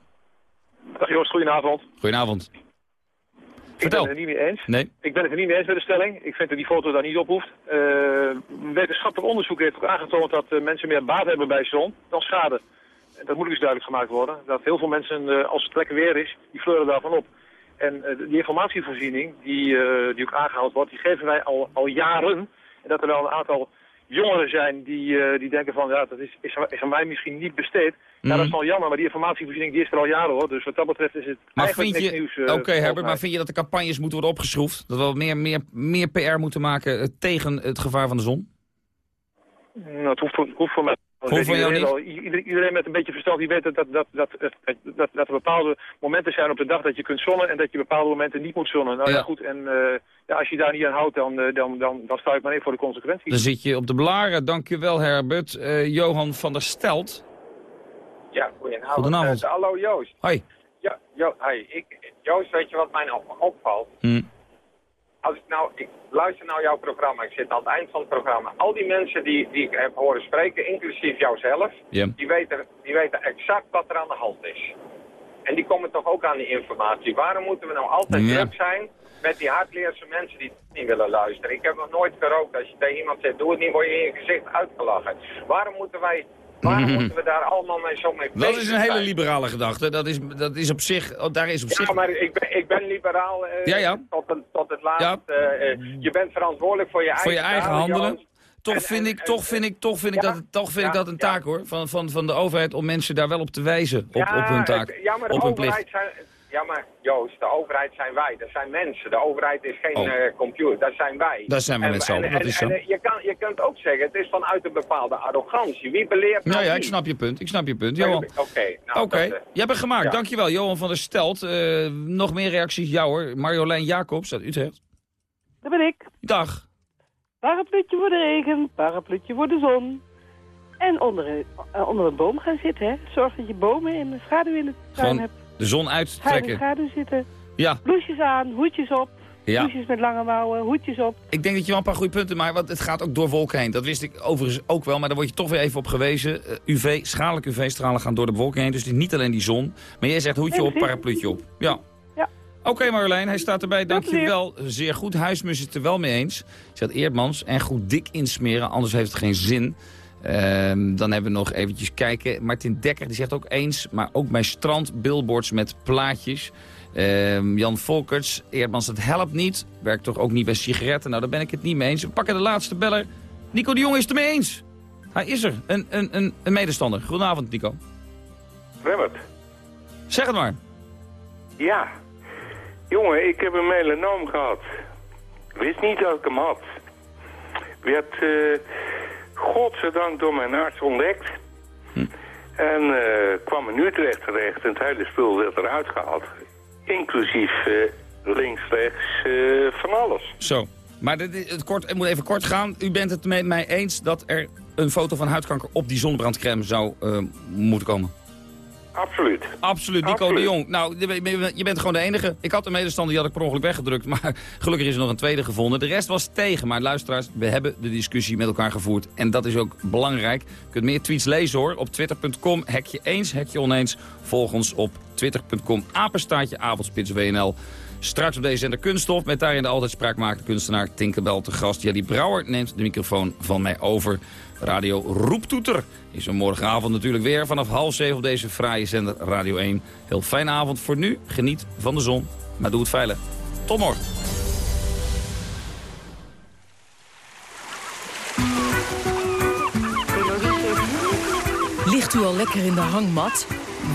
Dag Joost, goedenavond. Goedenavond. Ik ben het er niet mee eens. Nee. Ik ben het er niet mee eens met de stelling. Ik vind dat die foto daar niet op hoeft. Eh, wetenschappelijk onderzoek heeft ook aangetoond dat eh, mensen meer baat hebben bij zon dan schade. En dat moet ook eens duidelijk gemaakt worden. Dat heel veel mensen, eh, als het lekker weer is, die fleuren daarvan op. En die informatievoorziening, die, die ook aangehaald wordt, die geven wij al, al jaren. En dat er wel een aantal jongeren zijn die, eh, die denken van, ja, dat is, is, is aan mij misschien niet besteed. Ja, dat is wel jammer, maar die informatievoorziening die is er al jaren hoor. Dus wat dat betreft is het Maar eigenlijk vind niks je, nieuws. oké eh, Herbert, volgens maar vind je dat de campagnes moeten worden opgeschroefd? Dat we wat meer, meer, meer PR moeten maken eh, tegen het gevaar van de zon? Nou, het hoeft hoeft voor mij Jou iedereen, niet? iedereen met een beetje verstand die weet dat, dat, dat, dat, dat, er bepaalde momenten zijn op de dag dat je kunt zonnen en dat je bepaalde momenten niet moet zonnen. Nou ja, Ja. goed, en eh, ja, als je daar niet aan houdt, dan, eh, dan, dan, dan sta ik maar even voor de consequenties. Dan zit je op de blaren. Dankjewel Herbert. Eh, Johan van der Stelt. Ja, goedenavond. Goedenavond. Eh, hallo Joost. Hoi. Ja, jo, hi. Ik, Joost, weet je wat mij op, opvalt? Hm. Als ik nou, ik luister naar jouw programma, ik zit aan het eind van het programma. Al die mensen die, die ik heb horen spreken, inclusief jouzelf, die, weten, die weten exact wat er aan de hand is. En die komen toch ook aan die informatie. Waarom moeten we nou altijd Ja. druk zijn met die hardleerse mensen die niet willen luisteren? Ik heb nog nooit gerookt. Als je tegen iemand zegt, doe het niet, word je in je gezicht uitgelachen. Waarom moeten wij, waarom moeten we daar allemaal mee zo mee Dat is een hele liberale gedachte. Dat is, dat is op zich, oh, daar is op zich... Ja, maar ik ben, ik ben liberaal eh, Ja, ja. Tot, het, tot het laatste. eh, eh, je bent verantwoordelijk voor je eigen voor je eigen daden, handelen. Joost. Toch En- vind en- ik, toch vind ik, toch vind ik dat, toch vind ik dat een taak hoor, van, van, van de overheid om mensen daar wel op te wijzen, op, ja, op hun taak, ja, maar de op hun overheid plicht. zijn... Ja, maar Joost, de overheid zijn wij. Dat zijn mensen. De overheid is geen Oh. eh, computer. Dat zijn wij. Daar zijn we En- met z'n allen, en- dat en- is zo. en, eh, je, kan, je kunt ook zeggen, het is vanuit een bepaalde arrogantie. Wie beleert nou Nou ja, ik snap je punt, ik snap je punt. Oké, Johan, nou, oké, dat, eh, jij bent gemaakt, ja. dankjewel. Johan van der Stelt, Eh, nog meer reacties, jou hoor. Marjolein Jacobs uit Utrecht. Dat ben ik. Dag. Parapluutje voor de regen, parapluutje voor de zon. En onder een, onder een boom gaan zitten, hè. Zorg dat je bomen in de schaduw in de tuin Gewoon hebt. De zon Ga in de uittrekken. schaduw zitten. Ja, Bloesjes aan, hoedjes op. Ja. Bloesjes met lange mouwen, hoedjes op. ik denk dat je wel een paar goede punten maakt, want het gaat ook door wolken heen. Dat wist ik overigens ook wel, maar daar word je toch weer even op gewezen. Eh, UV, schadelijke UV-stralen gaan door de wolken heen, dus niet alleen die zon. Maar jij zegt hoedje op, parapluutje op. Ja. Ja. Oké Marjolein, hij staat erbij. Dank je wel. Zeer goed. Huismus is het er wel mee eens. Zet Eerdmans. En goed dik insmeren, anders heeft het geen zin. Ehm, dan hebben we nog eventjes kijken. Martin Dekker die zegt ook eens, maar ook bij strand billboards met plaatjes. Ehm, Jan Volkerts, Eerdmans, het helpt niet. Werkt toch ook niet bij sigaretten? Nou, daar ben ik het niet mee eens. We pakken de laatste beller. Nico de Jong is het ermee eens. Hij is er, een, een, een, een medestander. Goedenavond, Nico. Remmert. Zeg het maar. Ja. Jongen, ik heb een melanoom gehad. Wist niet dat ik hem had. Werd eh godzijdank door mijn arts ontdekt. En eh, kwam in Utrecht terecht en het hele spul werd eruit gehaald. Inclusief eh, links, rechts, eh, van alles. Zo. Maar dit, het, kort, het moet even kort gaan. U bent het met mij eens dat er een foto van huidkanker op die zonnebrandcrème zou moeten komen? Absoluut. Absoluut, Nico Absoluut. de Jong. Nou, je bent- gewoon de enige. Ik had een medestander, die had ik per ongeluk weggedrukt. Maar gelukkig is er nog een tweede gevonden. De rest was tegen. Maar luisteraars, we hebben de discussie met elkaar gevoerd. En dat is ook belangrijk. Je kunt meer tweets lezen hoor. Op twitter.com, hekje eens, hekje oneens. Volg ons op twitter.com, apenstaartje, avondspits WNL. Straks op deze zender Kunststof met daarin de altijd spraakmakende kunstenaar Tinkerbell te gast. Jelly Brouwer neemt de microfoon van mij over. Radio Roeptoeter is er morgenavond natuurlijk weer vanaf half zeven op deze fraaie zender Radio 1. Heel fijne avond voor nu. Geniet van de zon, maar doe het veilig. Tot morgen. Ligt u al lekker in de hangmat?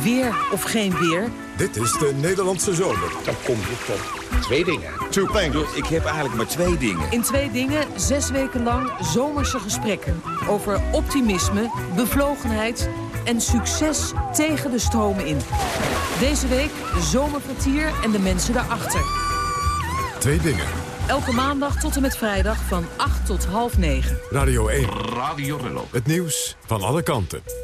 Weer of geen weer? Dit is de Nederlandse zomer. Dan kom je tot twee dingen. Two things. Ik heb eigenlijk maar twee dingen. In twee dingen, zes weken lang zomerse gesprekken. Over optimisme, bevlogenheid en succes tegen de stromen in. Deze week Zomerkwartier en de mensen daarachter. Twee dingen. Elke maandag tot en met vrijdag van 8 tot half 9. Radio 1. Radio Rello. Het nieuws van alle kanten.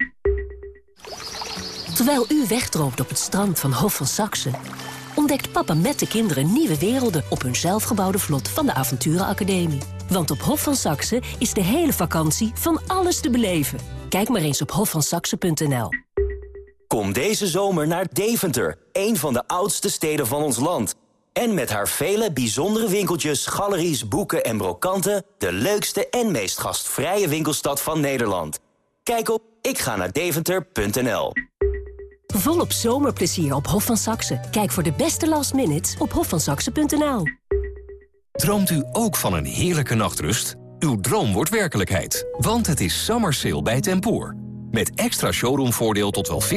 Terwijl u wegdroomt op het strand van Hof van Saxe... ontdekt papa met de kinderen nieuwe werelden... op hun zelfgebouwde vlot van de Avonturenacademie. Want op Hof van Saxe is de hele vakantie van alles te beleven. Kijk maar eens op hofvansaxe.nl. Kom deze zomer naar Deventer, een van de oudste steden van ons land. En met haar vele bijzondere winkeltjes, galeries, boeken en brokanten... de leukste en meest gastvrije winkelstad van Nederland. Kijk op ikga Volop zomerplezier op Hof van Saxe. Kijk voor de beste last minutes op hofvansaxe.nl. Droomt u ook van een heerlijke nachtrust? Uw droom wordt werkelijkheid, want het is summer sale bij Tempoor. Met extra showroomvoordeel tot wel 40%,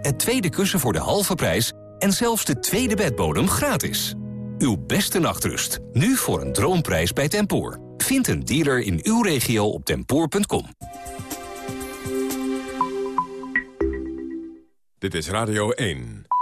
het tweede kussen voor de halve prijs... en zelfs de tweede bedbodem gratis. Uw beste nachtrust, nu voor een droomprijs bij Tempoor. Vind een dealer in uw regio op tempoor.com. Dit is Radio 1.